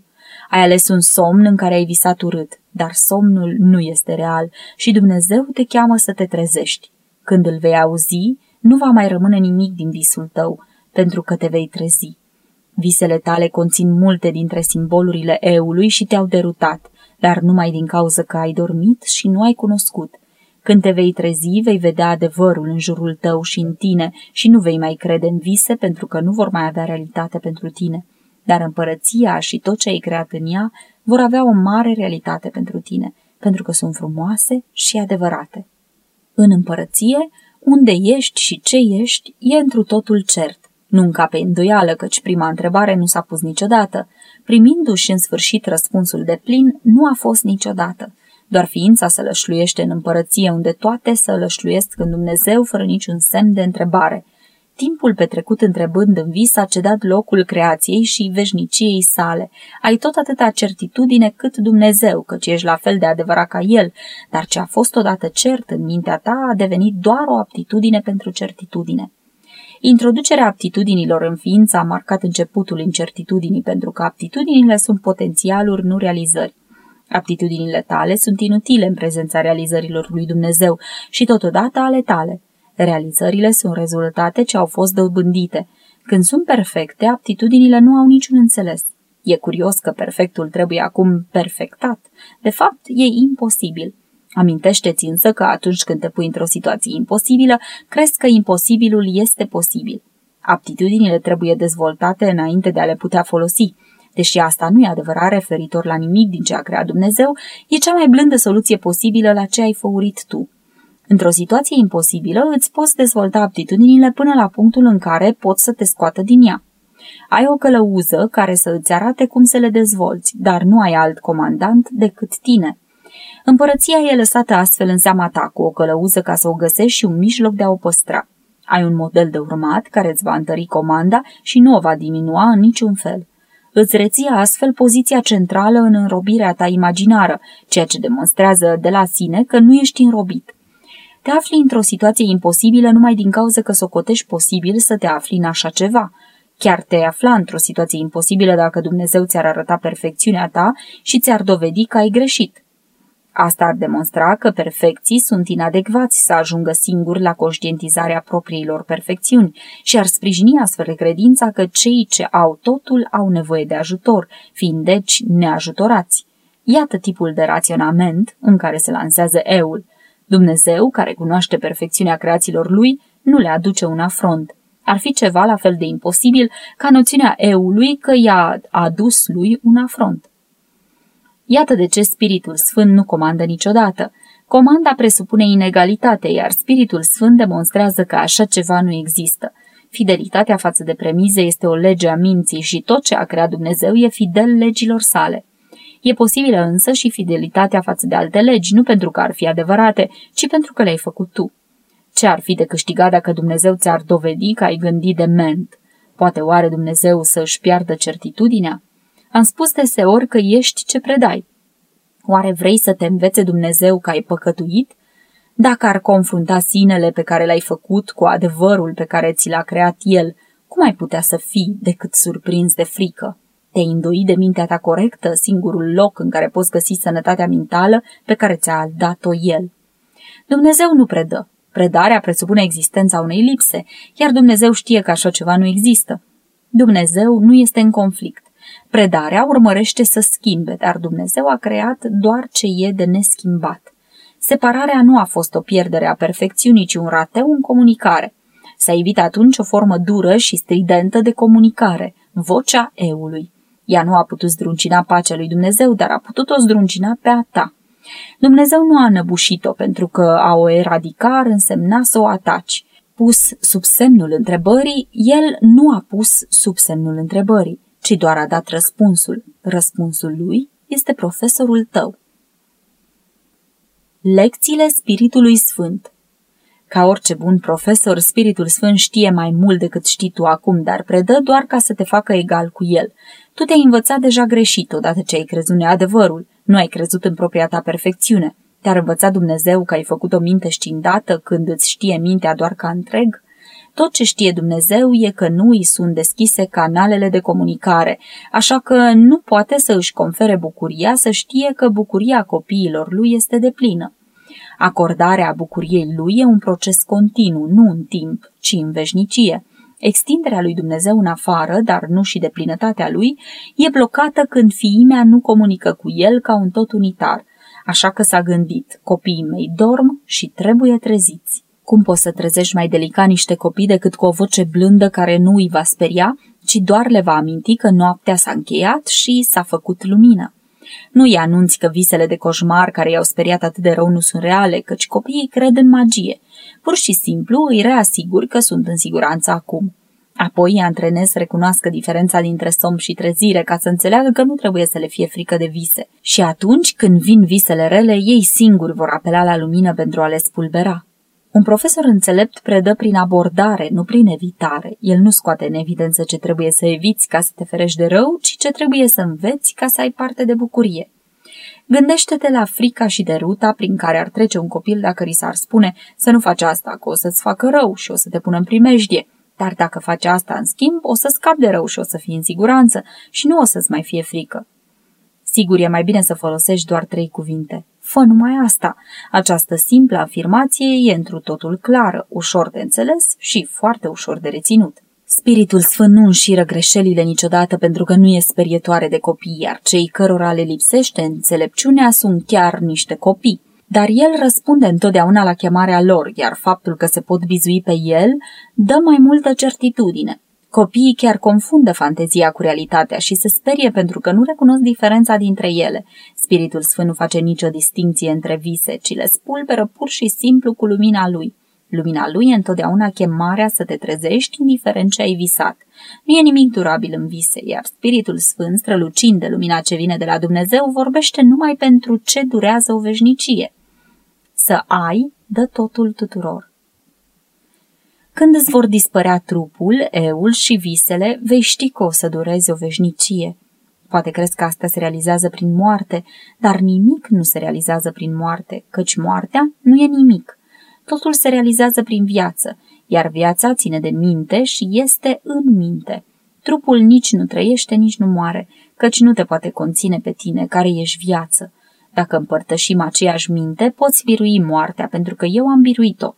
Ai ales un somn în care ai visat urât, dar somnul nu este real și Dumnezeu te cheamă să te trezești. Când îl vei auzi, nu va mai rămâne nimic din visul tău, pentru că te vei trezi. Visele tale conțin multe dintre simbolurile eului și te-au derutat, dar numai din cauza că ai dormit și nu ai cunoscut – când te vei trezi, vei vedea adevărul în jurul tău și în tine și nu vei mai crede în vise pentru că nu vor mai avea realitate pentru tine. Dar împărăția și tot ce ai creat în ea vor avea o mare realitate pentru tine, pentru că sunt frumoase și adevărate. În împărăție, unde ești și ce ești, e întru totul cert. Nu încape îndoială, căci prima întrebare nu s-a pus niciodată. Primindu-și în sfârșit răspunsul de plin, nu a fost niciodată. Doar ființa se lășluiește în împărăție, unde toate se lășluiesc în Dumnezeu fără niciun semn de întrebare. Timpul petrecut întrebând în vis a cedat locul creației și veșniciei sale. Ai tot atâta certitudine cât Dumnezeu, căci ești la fel de adevărat ca El, dar ce a fost odată cert în mintea ta a devenit doar o aptitudine pentru certitudine. Introducerea aptitudinilor în ființă a marcat începutul incertitudinii, pentru că aptitudinile sunt potențialuri, nu realizări. Aptitudinile tale sunt inutile în prezența realizărilor lui Dumnezeu și totodată ale tale. Realizările sunt rezultate ce au fost dobândite. Când sunt perfecte, aptitudinile nu au niciun înțeles. E curios că perfectul trebuie acum perfectat. De fapt, e imposibil. Amintește-ți însă că atunci când te pui într-o situație imposibilă, crezi că imposibilul este posibil. Aptitudinile trebuie dezvoltate înainte de a le putea folosi. Deși asta nu e adevărat referitor la nimic din ce a creat Dumnezeu, e cea mai blândă soluție posibilă la ce ai făurit tu. Într-o situație imposibilă, îți poți dezvolta aptitudinile până la punctul în care poți să te scoată din ea. Ai o călăuză care să îți arate cum să le dezvolți, dar nu ai alt comandant decât tine. Împărăția e lăsată astfel în seama ta cu o călăuză ca să o găsești și un mijloc de a o păstra. Ai un model de urmat care îți va întări comanda și nu o va diminua în niciun fel. Îți reții astfel poziția centrală în înrobirea ta imaginară, ceea ce demonstrează de la sine că nu ești înrobit. Te afli într-o situație imposibilă numai din cauza că socotești posibil să te afli în așa ceva. Chiar te afla într-o situație imposibilă dacă Dumnezeu ți-ar arăta perfecțiunea ta și ți-ar dovedi că ai greșit. Asta ar demonstra că perfecții sunt inadecvați să ajungă singuri la conștientizarea propriilor perfecțiuni și ar sprijini astfel credința că cei ce au totul au nevoie de ajutor, fiind deci neajutorați. Iată tipul de raționament în care se lansează eul. Dumnezeu, care cunoaște perfecțiunea creațiilor lui, nu le aduce un afront. Ar fi ceva la fel de imposibil ca noțiunea eului că i-a adus lui un afront. Iată de ce Spiritul Sfânt nu comandă niciodată. Comanda presupune inegalitate, iar Spiritul Sfânt demonstrează că așa ceva nu există. Fidelitatea față de premize este o lege a minții și tot ce a creat Dumnezeu e fidel legilor sale. E posibilă însă și fidelitatea față de alte legi, nu pentru că ar fi adevărate, ci pentru că le-ai făcut tu. Ce ar fi de câștigat dacă Dumnezeu ți-ar dovedi că ai gândit de ment? Poate oare Dumnezeu să își piardă certitudinea? Am spus deseori că ești ce predai. Oare vrei să te învețe Dumnezeu că ai păcătuit? Dacă ar confrunta sinele pe care l-ai făcut cu adevărul pe care ți l-a creat el, cum ai putea să fii decât surprins de frică? Te-ai îndoi de mintea ta corectă, singurul loc în care poți găsi sănătatea mentală pe care ți-a dat-o el. Dumnezeu nu predă. Predarea presupune existența unei lipse, iar Dumnezeu știe că așa ceva nu există. Dumnezeu nu este în conflict. Predarea urmărește să schimbe, dar Dumnezeu a creat doar ce e de neschimbat. Separarea nu a fost o pierdere a perfecțiunii, ci un rateu în comunicare. S-a evit atunci o formă dură și stridentă de comunicare, vocea eului. Ea nu a putut zdruncina pacea lui Dumnezeu, dar a putut-o zdruncina pe a ta. Dumnezeu nu a înăbușit-o pentru că a o eradica ar însemna să o ataci. Pus sub semnul întrebării, el nu a pus sub semnul întrebării ci doar a dat răspunsul. Răspunsul lui este profesorul tău. Lecțiile Spiritului Sfânt Ca orice bun profesor, Spiritul Sfânt știe mai mult decât știi tu acum, dar predă doar ca să te facă egal cu el. Tu te-ai învățat deja greșit odată ce ai crezut neadevărul, nu ai crezut în propria ta perfecțiune. Te-ar învăța Dumnezeu că ai făcut o minte scindată când îți știe mintea doar ca întreg? Tot ce știe Dumnezeu e că nu îi sunt deschise canalele de comunicare, așa că nu poate să își confere bucuria să știe că bucuria copiilor lui este de plină. Acordarea bucuriei lui e un proces continuu, nu în timp, ci în veșnicie. Extinderea lui Dumnezeu în afară, dar nu și de plinătatea lui, e blocată când fiimea nu comunică cu el ca un tot unitar, așa că s-a gândit, copiii mei dorm și trebuie treziți. Cum poți să trezești mai delicat niște copii decât cu o voce blândă care nu îi va speria, ci doar le va aminti că noaptea s-a încheiat și s-a făcut lumină? Nu îi anunți că visele de coșmar care i-au speriat atât de rău nu sunt reale, căci copiii cred în magie. Pur și simplu îi reasigur că sunt în siguranță acum. Apoi îi antrenez să recunoască diferența dintre somn și trezire ca să înțeleagă că nu trebuie să le fie frică de vise. Și atunci, când vin visele rele, ei singuri vor apela la lumină pentru a le spulbera. Un profesor înțelept predă prin abordare, nu prin evitare. El nu scoate în evidență ce trebuie să eviți ca să te ferești de rău, ci ce trebuie să înveți ca să ai parte de bucurie. Gândește-te la frica și de ruta prin care ar trece un copil dacă ri s-ar spune să nu faci asta, că o să-ți facă rău și o să te pună în primejdie. Dar dacă faci asta, în schimb, o să scapi de rău și o să fii în siguranță și nu o să-ți mai fie frică. Sigur, e mai bine să folosești doar trei cuvinte. Fă numai asta. Această simplă afirmație e întru totul clară, ușor de înțeles și foarte ușor de reținut. Spiritul Sfânt nu înșiră greșelile niciodată pentru că nu e sperietoare de copii, iar cei cărora le lipsește înțelepciunea sunt chiar niște copii. dar el răspunde întotdeauna la chemarea lor, iar faptul că se pot bizui pe el dă mai multă certitudine. Copiii chiar confundă fantezia cu realitatea și se sperie pentru că nu recunosc diferența dintre ele. Spiritul Sfânt nu face nicio distinție între vise, ci le spulberă pur și simplu cu lumina lui. Lumina lui e întotdeauna chemarea să te trezești, indiferent ce ai visat. Nu e nimic durabil în vise, iar Spiritul Sfânt, strălucind de lumina ce vine de la Dumnezeu, vorbește numai pentru ce durează o veșnicie. Să ai, dă totul tuturor. Când îți vor dispărea trupul, eul și visele, vei ști că o să dureze o veșnicie. Poate crezi că asta se realizează prin moarte, dar nimic nu se realizează prin moarte, căci moartea nu e nimic. Totul se realizează prin viață, iar viața ține de minte și este în minte. Trupul nici nu trăiește, nici nu moare, căci nu te poate conține pe tine, care ești viață. Dacă împărtășim aceeași minte, poți birui moartea, pentru că eu am biruit-o.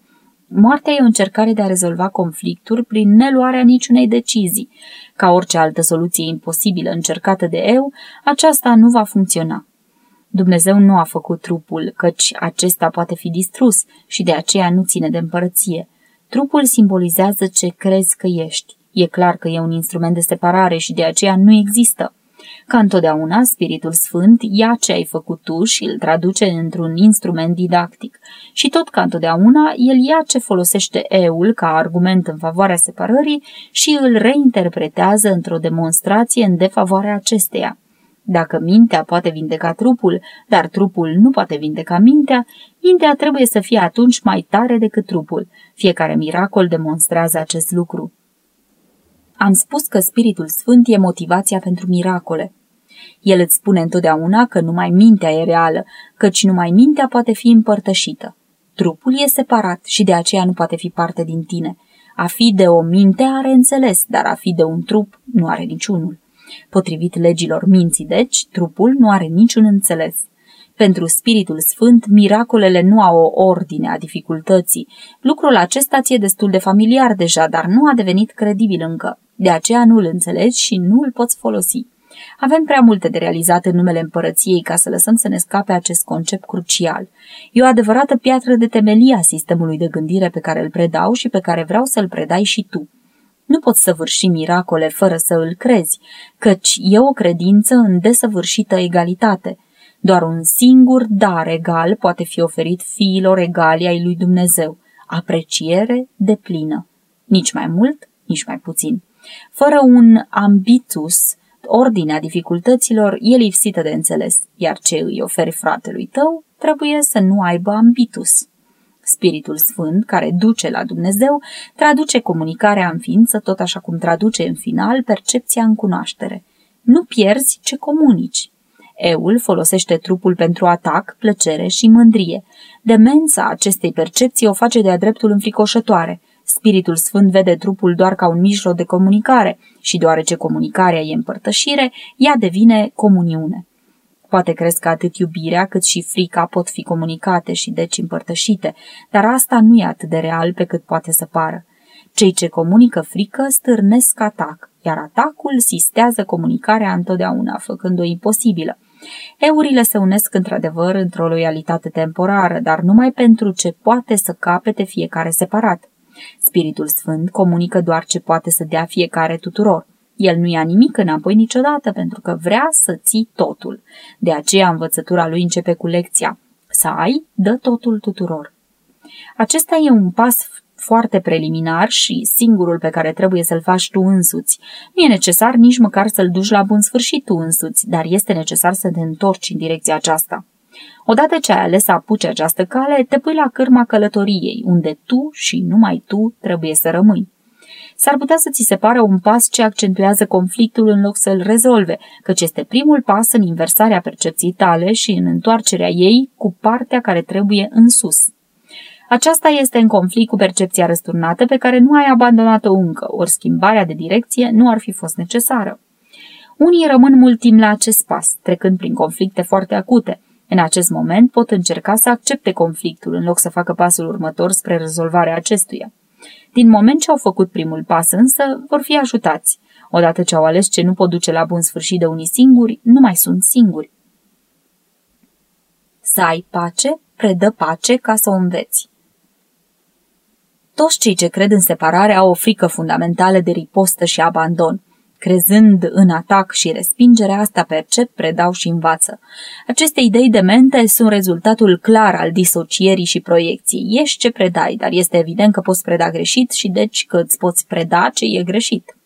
Moartea e o încercare de a rezolva conflicturi prin neluarea niciunei decizii. Ca orice altă soluție imposibilă încercată de eu, aceasta nu va funcționa. Dumnezeu nu a făcut trupul, căci acesta poate fi distrus și de aceea nu ține de împărăție. Trupul simbolizează ce crezi că ești. E clar că e un instrument de separare și de aceea nu există. Ca întotdeauna, Spiritul Sfânt ia ce ai făcut tu și îl traduce într-un instrument didactic. Și tot ca întotdeauna, el ia ce folosește eul ca argument în favoarea separării și îl reinterpretează într-o demonstrație în defavoarea acesteia. Dacă mintea poate vindeca trupul, dar trupul nu poate vindeca mintea, mintea trebuie să fie atunci mai tare decât trupul. Fiecare miracol demonstrează acest lucru. Am spus că Spiritul Sfânt e motivația pentru miracole. El îți spune întotdeauna că numai mintea e reală, căci numai mintea poate fi împărtășită. Trupul e separat și de aceea nu poate fi parte din tine. A fi de o minte are înțeles, dar a fi de un trup nu are niciunul. Potrivit legilor minții, deci, trupul nu are niciun înțeles. Pentru Spiritul Sfânt, miracolele nu au o ordine a dificultății. Lucrul acesta ție destul de familiar deja, dar nu a devenit credibil încă. De aceea nu îl înțelegi și nu îl poți folosi. Avem prea multe de realizat în numele împărăției ca să lăsăm să ne scape acest concept crucial. E o adevărată piatră de temelie a sistemului de gândire pe care îl predau și pe care vreau să-l predai și tu. Nu poți săvârși miracole fără să îl crezi, căci e o credință în desăvârșită egalitate. Doar un singur dar egal poate fi oferit fiilor egali ai lui Dumnezeu, apreciere de plină. Nici mai mult, nici mai puțin. Fără un ambitus, ordinea dificultăților e lipsită de înțeles, iar ce îi oferi fratelui tău trebuie să nu aibă ambitus. Spiritul Sfânt, care duce la Dumnezeu, traduce comunicarea în ființă tot așa cum traduce în final percepția în cunoaștere. Nu pierzi ce comunici. Eul folosește trupul pentru atac, plăcere și mândrie. Demența acestei percepții o face de-a dreptul înfricoșătoare. Spiritul Sfânt vede trupul doar ca un mijloc de comunicare și deoarece comunicarea e împărtășire, ea devine comuniune. Poate crezi că atât iubirea cât și frica pot fi comunicate și deci împărtășite, dar asta nu e atât de real pe cât poate să pară. Cei ce comunică frică stârnesc atac, iar atacul sistează comunicarea întotdeauna, făcând-o imposibilă. Eurile se unesc într-adevăr într-o loialitate temporară, dar numai pentru ce poate să capete fiecare separat. Spiritul Sfânt comunică doar ce poate să dea fiecare tuturor. El nu ia nimic înapoi niciodată pentru că vrea să ții totul. De aceea învățătura lui începe cu lecția. Să ai, dă totul tuturor. Acesta e un pas foarte preliminar și singurul pe care trebuie să-l faci tu însuți. Nu e necesar nici măcar să-l duci la bun sfârșit tu însuți, dar este necesar să te întorci în direcția aceasta. Odată ce ai ales să apuci această cale, te pui la cârma călătoriei, unde tu și numai tu trebuie să rămâi. S-ar putea să ți se pară un pas ce accentuează conflictul în loc să-l rezolve, căci este primul pas în inversarea percepției tale și în întoarcerea ei cu partea care trebuie în sus. Aceasta este în conflict cu percepția răsturnată pe care nu ai abandonat-o încă, ori schimbarea de direcție nu ar fi fost necesară. Unii rămân mult timp la acest pas, trecând prin conflicte foarte acute. În acest moment pot încerca să accepte conflictul în loc să facă pasul următor spre rezolvarea acestuia. Din moment ce au făcut primul pas însă, vor fi ajutați. Odată ce au ales ce nu pot duce la bun sfârșit de unii singuri, nu mai sunt singuri. Să ai pace predă pace ca să o înveți. Toți cei ce cred în separare au o frică fundamentală de ripostă și abandon. Crezând în atac și respingere, asta percep, predau și învață. Aceste idei demente sunt rezultatul clar al disocierii și proiecției. Ești ce predai, dar este evident că poți preda greșit și deci că îți poți preda ce e greșit.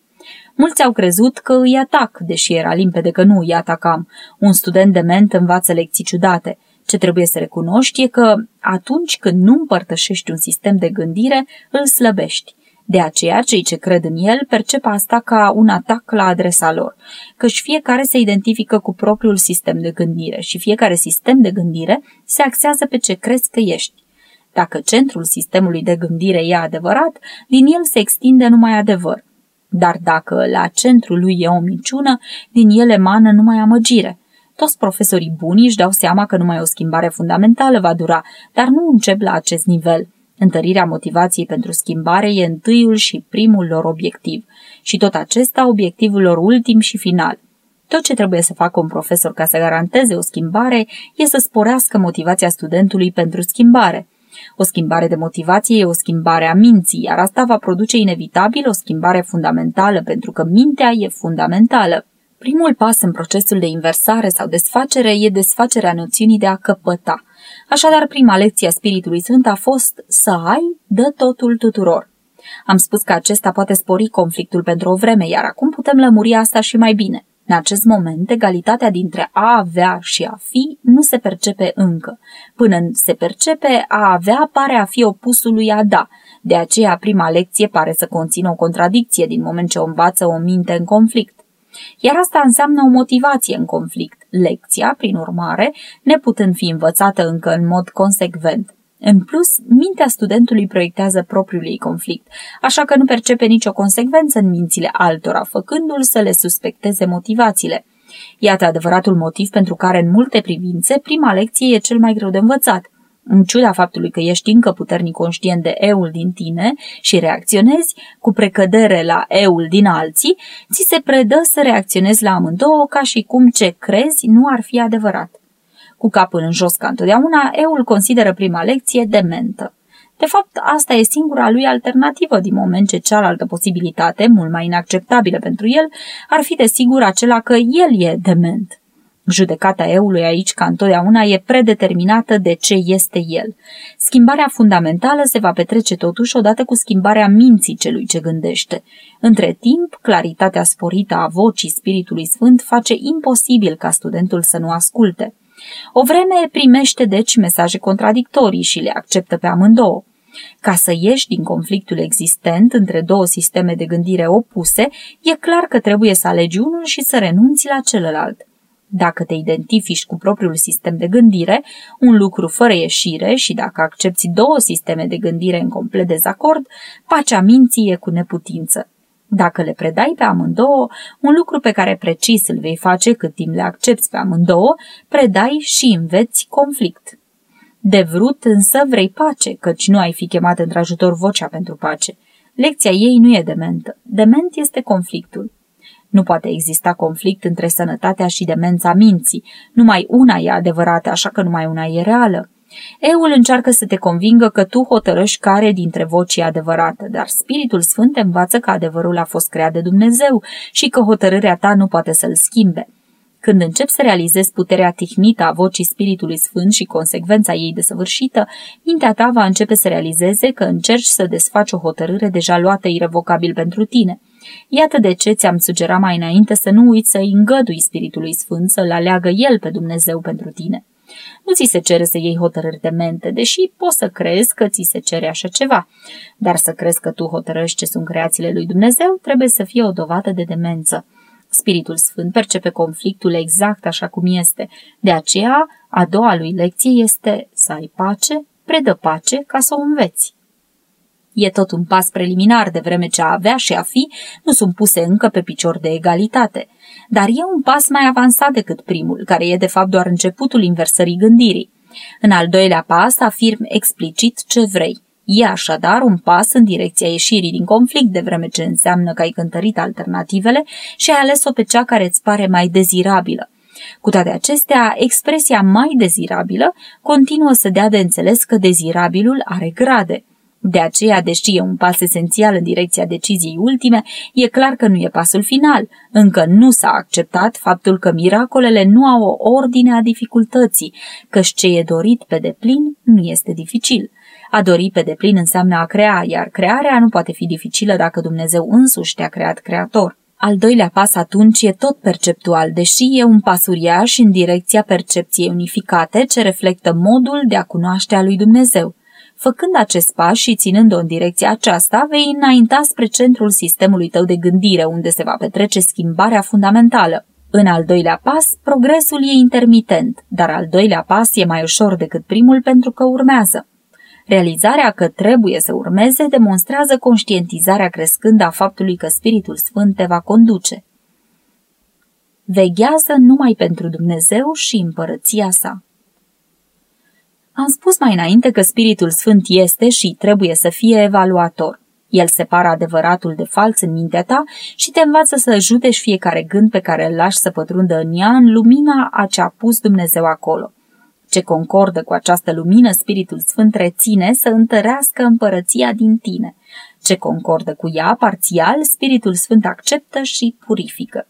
Mulți au crezut că îi atac, deși era limpede că nu îi atacam. Un student dement învață lecții ciudate. Ce trebuie să recunoști e că atunci când nu împărtășești un sistem de gândire, îl slăbești. De aceea, cei ce cred în el percep asta ca un atac la adresa lor, căci fiecare se identifică cu propriul sistem de gândire și fiecare sistem de gândire se axează pe ce crezi că ești. Dacă centrul sistemului de gândire e adevărat, din el se extinde numai adevăr. Dar dacă la centrul lui e o minciună, din el emană numai amăgire. Toți profesorii buni își dau seama că numai o schimbare fundamentală va dura, dar nu încep la acest nivel – Întărirea motivației pentru schimbare e întâiul și primul lor obiectiv și tot acesta obiectivul lor ultim și final. Tot ce trebuie să facă un profesor ca să garanteze o schimbare e să sporească motivația studentului pentru schimbare. O schimbare de motivație e o schimbare a minții, iar asta va produce inevitabil o schimbare fundamentală, pentru că mintea e fundamentală. Primul pas în procesul de inversare sau desfacere e desfacerea noțiunii de a căpăta – Așadar, prima lecție a Spiritului Sfânt a fost să ai, dă totul tuturor. Am spus că acesta poate spori conflictul pentru o vreme, iar acum putem lămuri asta și mai bine. În acest moment, egalitatea dintre a avea și a fi nu se percepe încă. Până se percepe, a avea pare a fi opusul lui a da. De aceea, prima lecție pare să conțină o contradicție din moment ce o învață o minte în conflict. Iar asta înseamnă o motivație în conflict. Lecția, prin urmare, neputând fi învățată încă în mod consecvent. În plus, mintea studentului proiectează propriul ei conflict, așa că nu percepe nicio consecvență în mințile altora, făcându-l să le suspecteze motivațiile. Iată adevăratul motiv pentru care, în multe privințe, prima lecție e cel mai greu de învățat. În ciuda faptului că ești încă puternic conștient de eul din tine și reacționezi cu precădere la eul din alții, ți se predă să reacționezi la amândouă ca și cum ce crezi nu ar fi adevărat. Cu capul în jos ca întotdeauna, eul consideră prima lecție dementă. De fapt, asta e singura lui alternativă din moment ce cealaltă posibilitate, mult mai inacceptabilă pentru el, ar fi de sigur acela că el e dement. Judecata eului aici, ca întotdeauna, e predeterminată de ce este el. Schimbarea fundamentală se va petrece totuși odată cu schimbarea minții celui ce gândește. Între timp, claritatea sporită a vocii Spiritului Sfânt face imposibil ca studentul să nu asculte. O vreme primește deci mesaje contradictorii și le acceptă pe amândouă. Ca să ieși din conflictul existent între două sisteme de gândire opuse, e clar că trebuie să alegi unul și să renunți la celălalt. Dacă te identifici cu propriul sistem de gândire, un lucru fără ieșire și dacă accepti două sisteme de gândire în complet dezacord, pacea minții e cu neputință. Dacă le predai pe amândouă, un lucru pe care precis îl vei face cât timp le accepti pe amândouă, predai și înveți conflict. De vrut însă vrei pace, căci nu ai fi chemat într-ajutor vocea pentru pace. Lecția ei nu e dementă. Dement este conflictul. Nu poate exista conflict între sănătatea și demența minții. Numai una e adevărată, așa că numai una e reală. Eul încearcă să te convingă că tu hotărăști care dintre voci e adevărată, dar Spiritul Sfânt te învață că adevărul a fost creat de Dumnezeu și că hotărârea ta nu poate să-l schimbe. Când începi să realizezi puterea tihnită a vocii Spiritului Sfânt și consecvența ei desăvârșită, mintea ta va începe să realizeze că încerci să desfaci o hotărâre deja luată irrevocabil pentru tine. Iată de ce ți-am sugerat mai înainte să nu uiți să îngădui Spiritului Sfânt să-L aleagă El pe Dumnezeu pentru tine. Nu ți se cere să iei hotărâri de mente, deși poți să crezi că ți se cere așa ceva. Dar să crezi că tu hotărăști ce sunt creațiile lui Dumnezeu trebuie să fie o dovadă de demență. Spiritul Sfânt percepe conflictul exact așa cum este. De aceea, a doua lui lecție este să ai pace, predă pace ca să o înveți. E tot un pas preliminar de vreme ce a avea și a fi nu sunt puse încă pe picior de egalitate, dar e un pas mai avansat decât primul, care e de fapt doar începutul inversării gândirii. În al doilea pas afirm explicit ce vrei. E așadar un pas în direcția ieșirii din conflict, de vreme ce înseamnă că ai cântărit alternativele și ai ales-o pe cea care îți pare mai dezirabilă. Cu toate acestea, expresia mai dezirabilă continuă să dea de înțeles că dezirabilul are grade. De aceea, deși e un pas esențial în direcția deciziei ultime, e clar că nu e pasul final. Încă nu s-a acceptat faptul că miracolele nu au o ordine a dificultății, căci ce e dorit pe deplin nu este dificil. A dori pe deplin înseamnă a crea, iar crearea nu poate fi dificilă dacă Dumnezeu însuși te-a creat creator. Al doilea pas atunci e tot perceptual, deși e un pas uriaș în direcția percepției unificate ce reflectă modul de a cunoaște a lui Dumnezeu. Făcând acest pas și ținând-o în direcția aceasta, vei înainta spre centrul sistemului tău de gândire, unde se va petrece schimbarea fundamentală. În al doilea pas, progresul e intermitent, dar al doilea pas e mai ușor decât primul pentru că urmează. Realizarea că trebuie să urmeze demonstrează conștientizarea crescândă a faptului că Spiritul Sfânt te va conduce. Veghează numai pentru Dumnezeu și împărăția sa. Am spus mai înainte că Spiritul Sfânt este și trebuie să fie evaluator. El separă adevăratul de fals în mintea ta și te învață să judești fiecare gând pe care îl lași să pătrundă în ea în lumina a ce a pus Dumnezeu acolo. Ce concordă cu această lumină, Spiritul Sfânt reține să întărească împărăția din tine. Ce concordă cu ea, parțial, Spiritul Sfânt acceptă și purifică.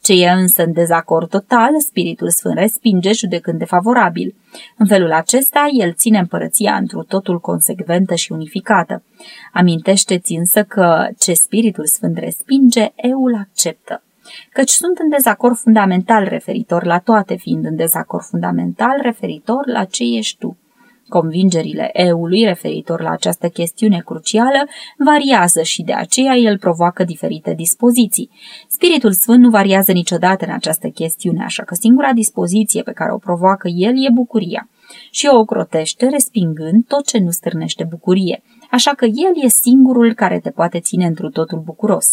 Ce e însă în dezacord total, Spiritul Sfânt respinge judecând de favorabil. În felul acesta, el ține împărăția într totul consecventă și unificată. Amintește-ți însă că ce Spiritul Sfânt respinge, eul acceptă căci sunt în dezacord fundamental referitor la toate, fiind în dezacord fundamental referitor la ce ești tu. Convingerile eului referitor la această chestiune crucială variază și de aceea el provoacă diferite dispoziții. Spiritul Sfânt nu variază niciodată în această chestiune, așa că singura dispoziție pe care o provoacă el e bucuria și o ocrotește respingând tot ce nu stârnește bucurie, așa că el e singurul care te poate ține întru totul bucuros.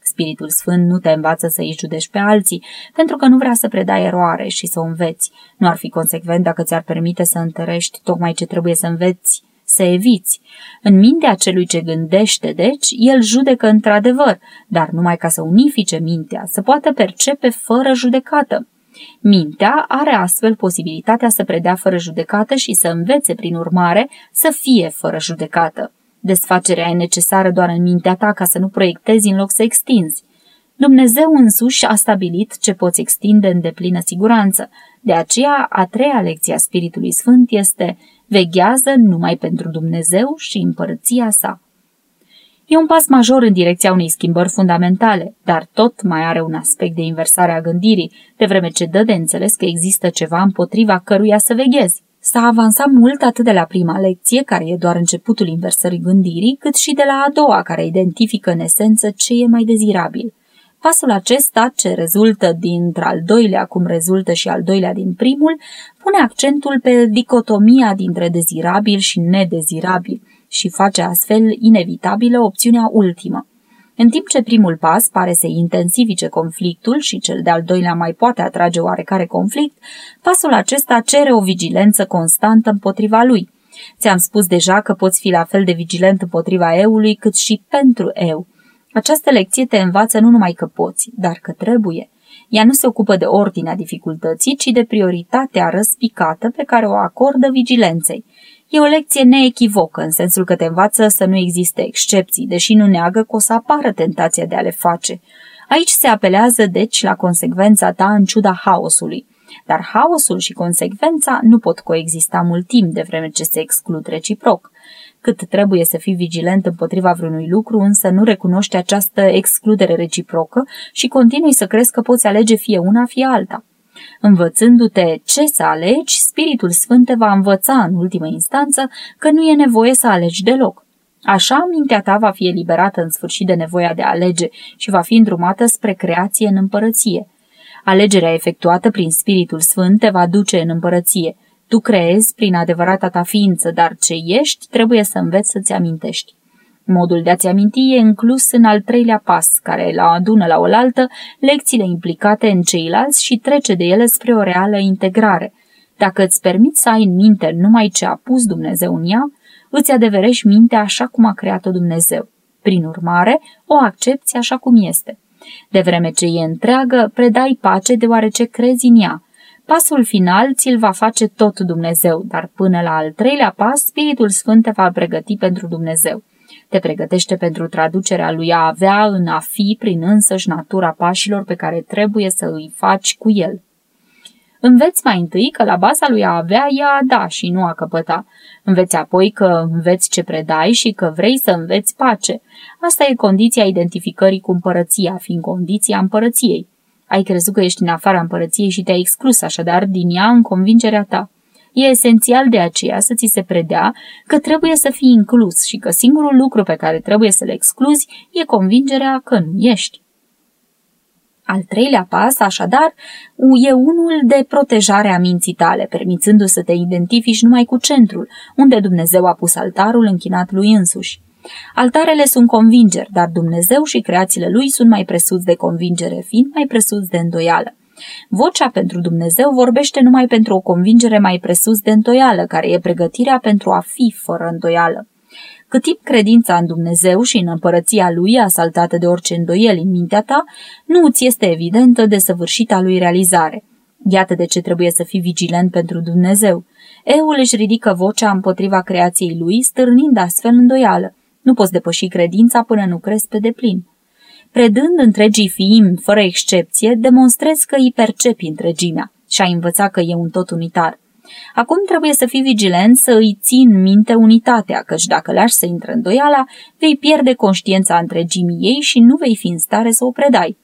Spiritul Sfânt nu te învață să îi judești pe alții, pentru că nu vrea să predai eroare și să o înveți. Nu ar fi consecvent dacă ți-ar permite să întărești tocmai ce trebuie să înveți, să eviți. În mintea celui ce gândește, deci, el judecă într-adevăr, dar numai ca să unifice mintea, să poată percepe fără judecată. Mintea are astfel posibilitatea să predea fără judecată și să învețe, prin urmare, să fie fără judecată. Desfacerea e necesară doar în mintea ta ca să nu proiectezi în loc să extinzi. Dumnezeu însuși a stabilit ce poți extinde în deplină siguranță. De aceea, a treia lecție a Spiritului Sfânt este veghează numai pentru Dumnezeu și împărăția sa. E un pas major în direcția unei schimbări fundamentale, dar tot mai are un aspect de inversare a gândirii, de vreme ce dă de înțeles că există ceva împotriva căruia să veghezi. S-a avansat mult atât de la prima lecție, care e doar începutul inversării gândirii, cât și de la a doua, care identifică în esență ce e mai dezirabil. Pasul acesta, ce rezultă dintre-al doilea cum rezultă și al doilea din primul, pune accentul pe dicotomia dintre dezirabil și nedezirabil și face astfel inevitabilă opțiunea ultimă. În timp ce primul pas pare să intensifice conflictul și cel de-al doilea mai poate atrage oarecare conflict, pasul acesta cere o vigilență constantă împotriva lui. Ți-am spus deja că poți fi la fel de vigilent împotriva eului cât și pentru eu. Această lecție te învață nu numai că poți, dar că trebuie. Ea nu se ocupă de ordinea dificultății, ci de prioritatea răspicată pe care o acordă vigilenței. E o lecție neechivocă, în sensul că te învață să nu existe excepții, deși nu neagă că o să apară tentația de a le face. Aici se apelează, deci, la consecvența ta în ciuda haosului. Dar haosul și consecvența nu pot coexista mult timp, de vreme ce se exclud reciproc. Cât trebuie să fii vigilent împotriva vreunui lucru, însă nu recunoști această excludere reciprocă și continui să crezi că poți alege fie una, fie alta. Învățându-te ce să alegi, Spiritul Sfânt te va învăța în ultimă instanță că nu e nevoie să alegi deloc. Așa, mintea ta va fi eliberată în sfârșit de nevoia de a alege și va fi îndrumată spre creație în împărăție. Alegerea efectuată prin Spiritul Sfânt te va duce în împărăție. Tu creezi prin adevărata ta ființă, dar ce ești trebuie să înveți să-ți amintești. Modul de a-ți aminti e inclus în al treilea pas, care la adună la oaltă lecțiile implicate în ceilalți și trece de ele spre o reală integrare. Dacă îți permiți să ai în minte numai ce a pus Dumnezeu în ea, îți adeverești mintea așa cum a creat-o Dumnezeu. Prin urmare, o accepti așa cum este. De vreme ce e întreagă, predai pace deoarece crezi în ea. Pasul final ți-l va face tot Dumnezeu, dar până la al treilea pas, Spiritul Sfânt te va pregăti pentru Dumnezeu. Te pregătește pentru traducerea lui a avea în a fi prin însăși natura pașilor pe care trebuie să îi faci cu el. Înveți mai întâi că la baza lui a avea e a da și nu a căpăta. Înveți apoi că înveți ce predai și că vrei să înveți pace. Asta e condiția identificării cu împărăția, fiind condiția împărăției. Ai crezut că ești în afara împărăției și te-ai exclus așadar din ea în convingerea ta. E esențial de aceea să ți se predea că trebuie să fii inclus și că singurul lucru pe care trebuie să le excluzi e convingerea că nu ești. Al treilea pas, așadar, e unul de protejare a minții tale, permițându-ți să te identifici numai cu centrul, unde Dumnezeu a pus altarul închinat lui însuși. Altarele sunt convingeri, dar Dumnezeu și creațiile lui sunt mai presus de convingere, fiind mai presus de îndoială. Vocea pentru Dumnezeu vorbește numai pentru o convingere mai presus de îndoială, care e pregătirea pentru a fi fără îndoială. Cât timp credința în Dumnezeu și în împărăția Lui, asaltată de orice îndoieli în mintea ta, nu îți este evidentă de săvârșita lui realizare. Iată de ce trebuie să fii vigilent pentru Dumnezeu. Eul își ridică vocea împotriva creației lui, stârnind astfel îndoială. Nu poți depăși credința până nu crezi pe deplin. Predând întregii fiim, fără excepție, demonstrezi că îi percepi întregimea și ai învățat că e un tot unitar. Acum trebuie să fii vigilent să îi țin minte unitatea, căci dacă lași să intre îndoiala, vei pierde conștiința întregimii ei și nu vei fi în stare să o predai.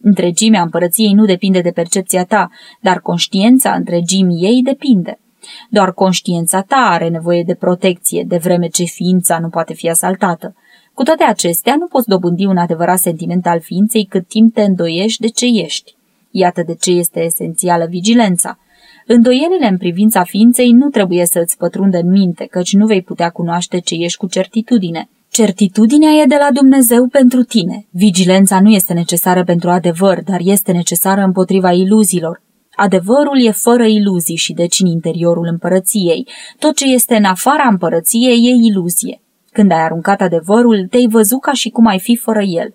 Întregimea împărăției nu depinde de percepția ta, dar conștiința întregimii ei depinde. Doar conștiința ta are nevoie de protecție, de vreme ce ființa nu poate fi asaltată. Cu toate acestea, nu poți dobândi un adevărat sentiment al ființei cât timp te îndoiești de ce ești. Iată de ce este esențială vigilența. Îndoielile în privința ființei nu trebuie să îți pătrundă în minte, căci nu vei putea cunoaște ce ești cu certitudine. Certitudinea e de la Dumnezeu pentru tine. Vigilența nu este necesară pentru adevăr, dar este necesară împotriva iluziilor. Adevărul e fără iluzii și deci în interiorul împărăției. Tot ce este în afara împărăției e iluzie. Când ai aruncat adevărul, te-ai văzut ca și cum ai fi fără el.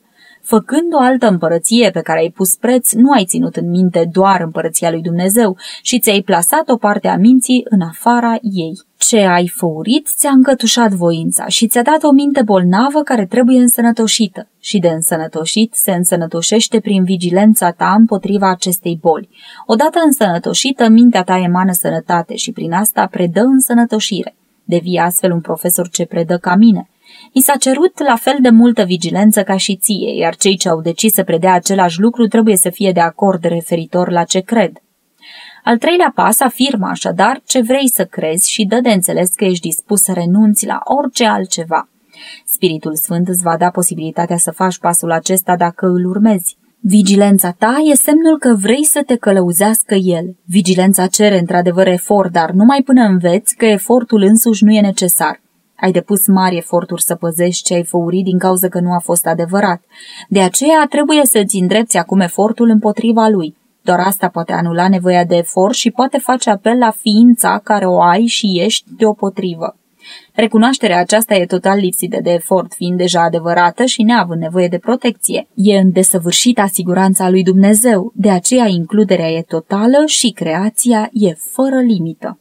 Făcând o altă împărăție pe care ai pus preț, nu ai ținut în minte doar împărăția lui Dumnezeu și ți-ai plasat o parte a minții în afara ei. Ce ai făurit ți-a încătușat voința și ți-a dat o minte bolnavă care trebuie însănătoșită și de însănătoșit se însănătoșește prin vigilența ta împotriva acestei boli. Odată însănătoșită, mintea ta emană sănătate și prin asta predă însănătoșire. Devii astfel un profesor ce predă ca mine. I s-a cerut la fel de multă vigilență ca și ție, iar cei ce au decis să predea același lucru trebuie să fie de acord referitor la ce cred. Al treilea pas afirmă așadar ce vrei să crezi și dă de înțeles că ești dispus să renunți la orice altceva. Spiritul Sfânt îți va da posibilitatea să faci pasul acesta dacă îl urmezi. Vigilența ta e semnul că vrei să te călăuzească el. Vigilența cere într-adevăr efort, dar numai până înveți că efortul însuși nu e necesar. Ai depus mari eforturi să păzești ce ai făurit din cauza că nu a fost adevărat. De aceea trebuie să-ți îndrepți acum efortul împotriva lui. Doar asta poate anula nevoia de efort și poate face apel la ființa care o ai și ești deopotrivă. Recunoașterea aceasta e total lipsită de efort, fiind deja adevărată și neavând nevoie de protecție. E în desăvârșită siguranța lui Dumnezeu, de aceea includerea e totală și creația e fără limită.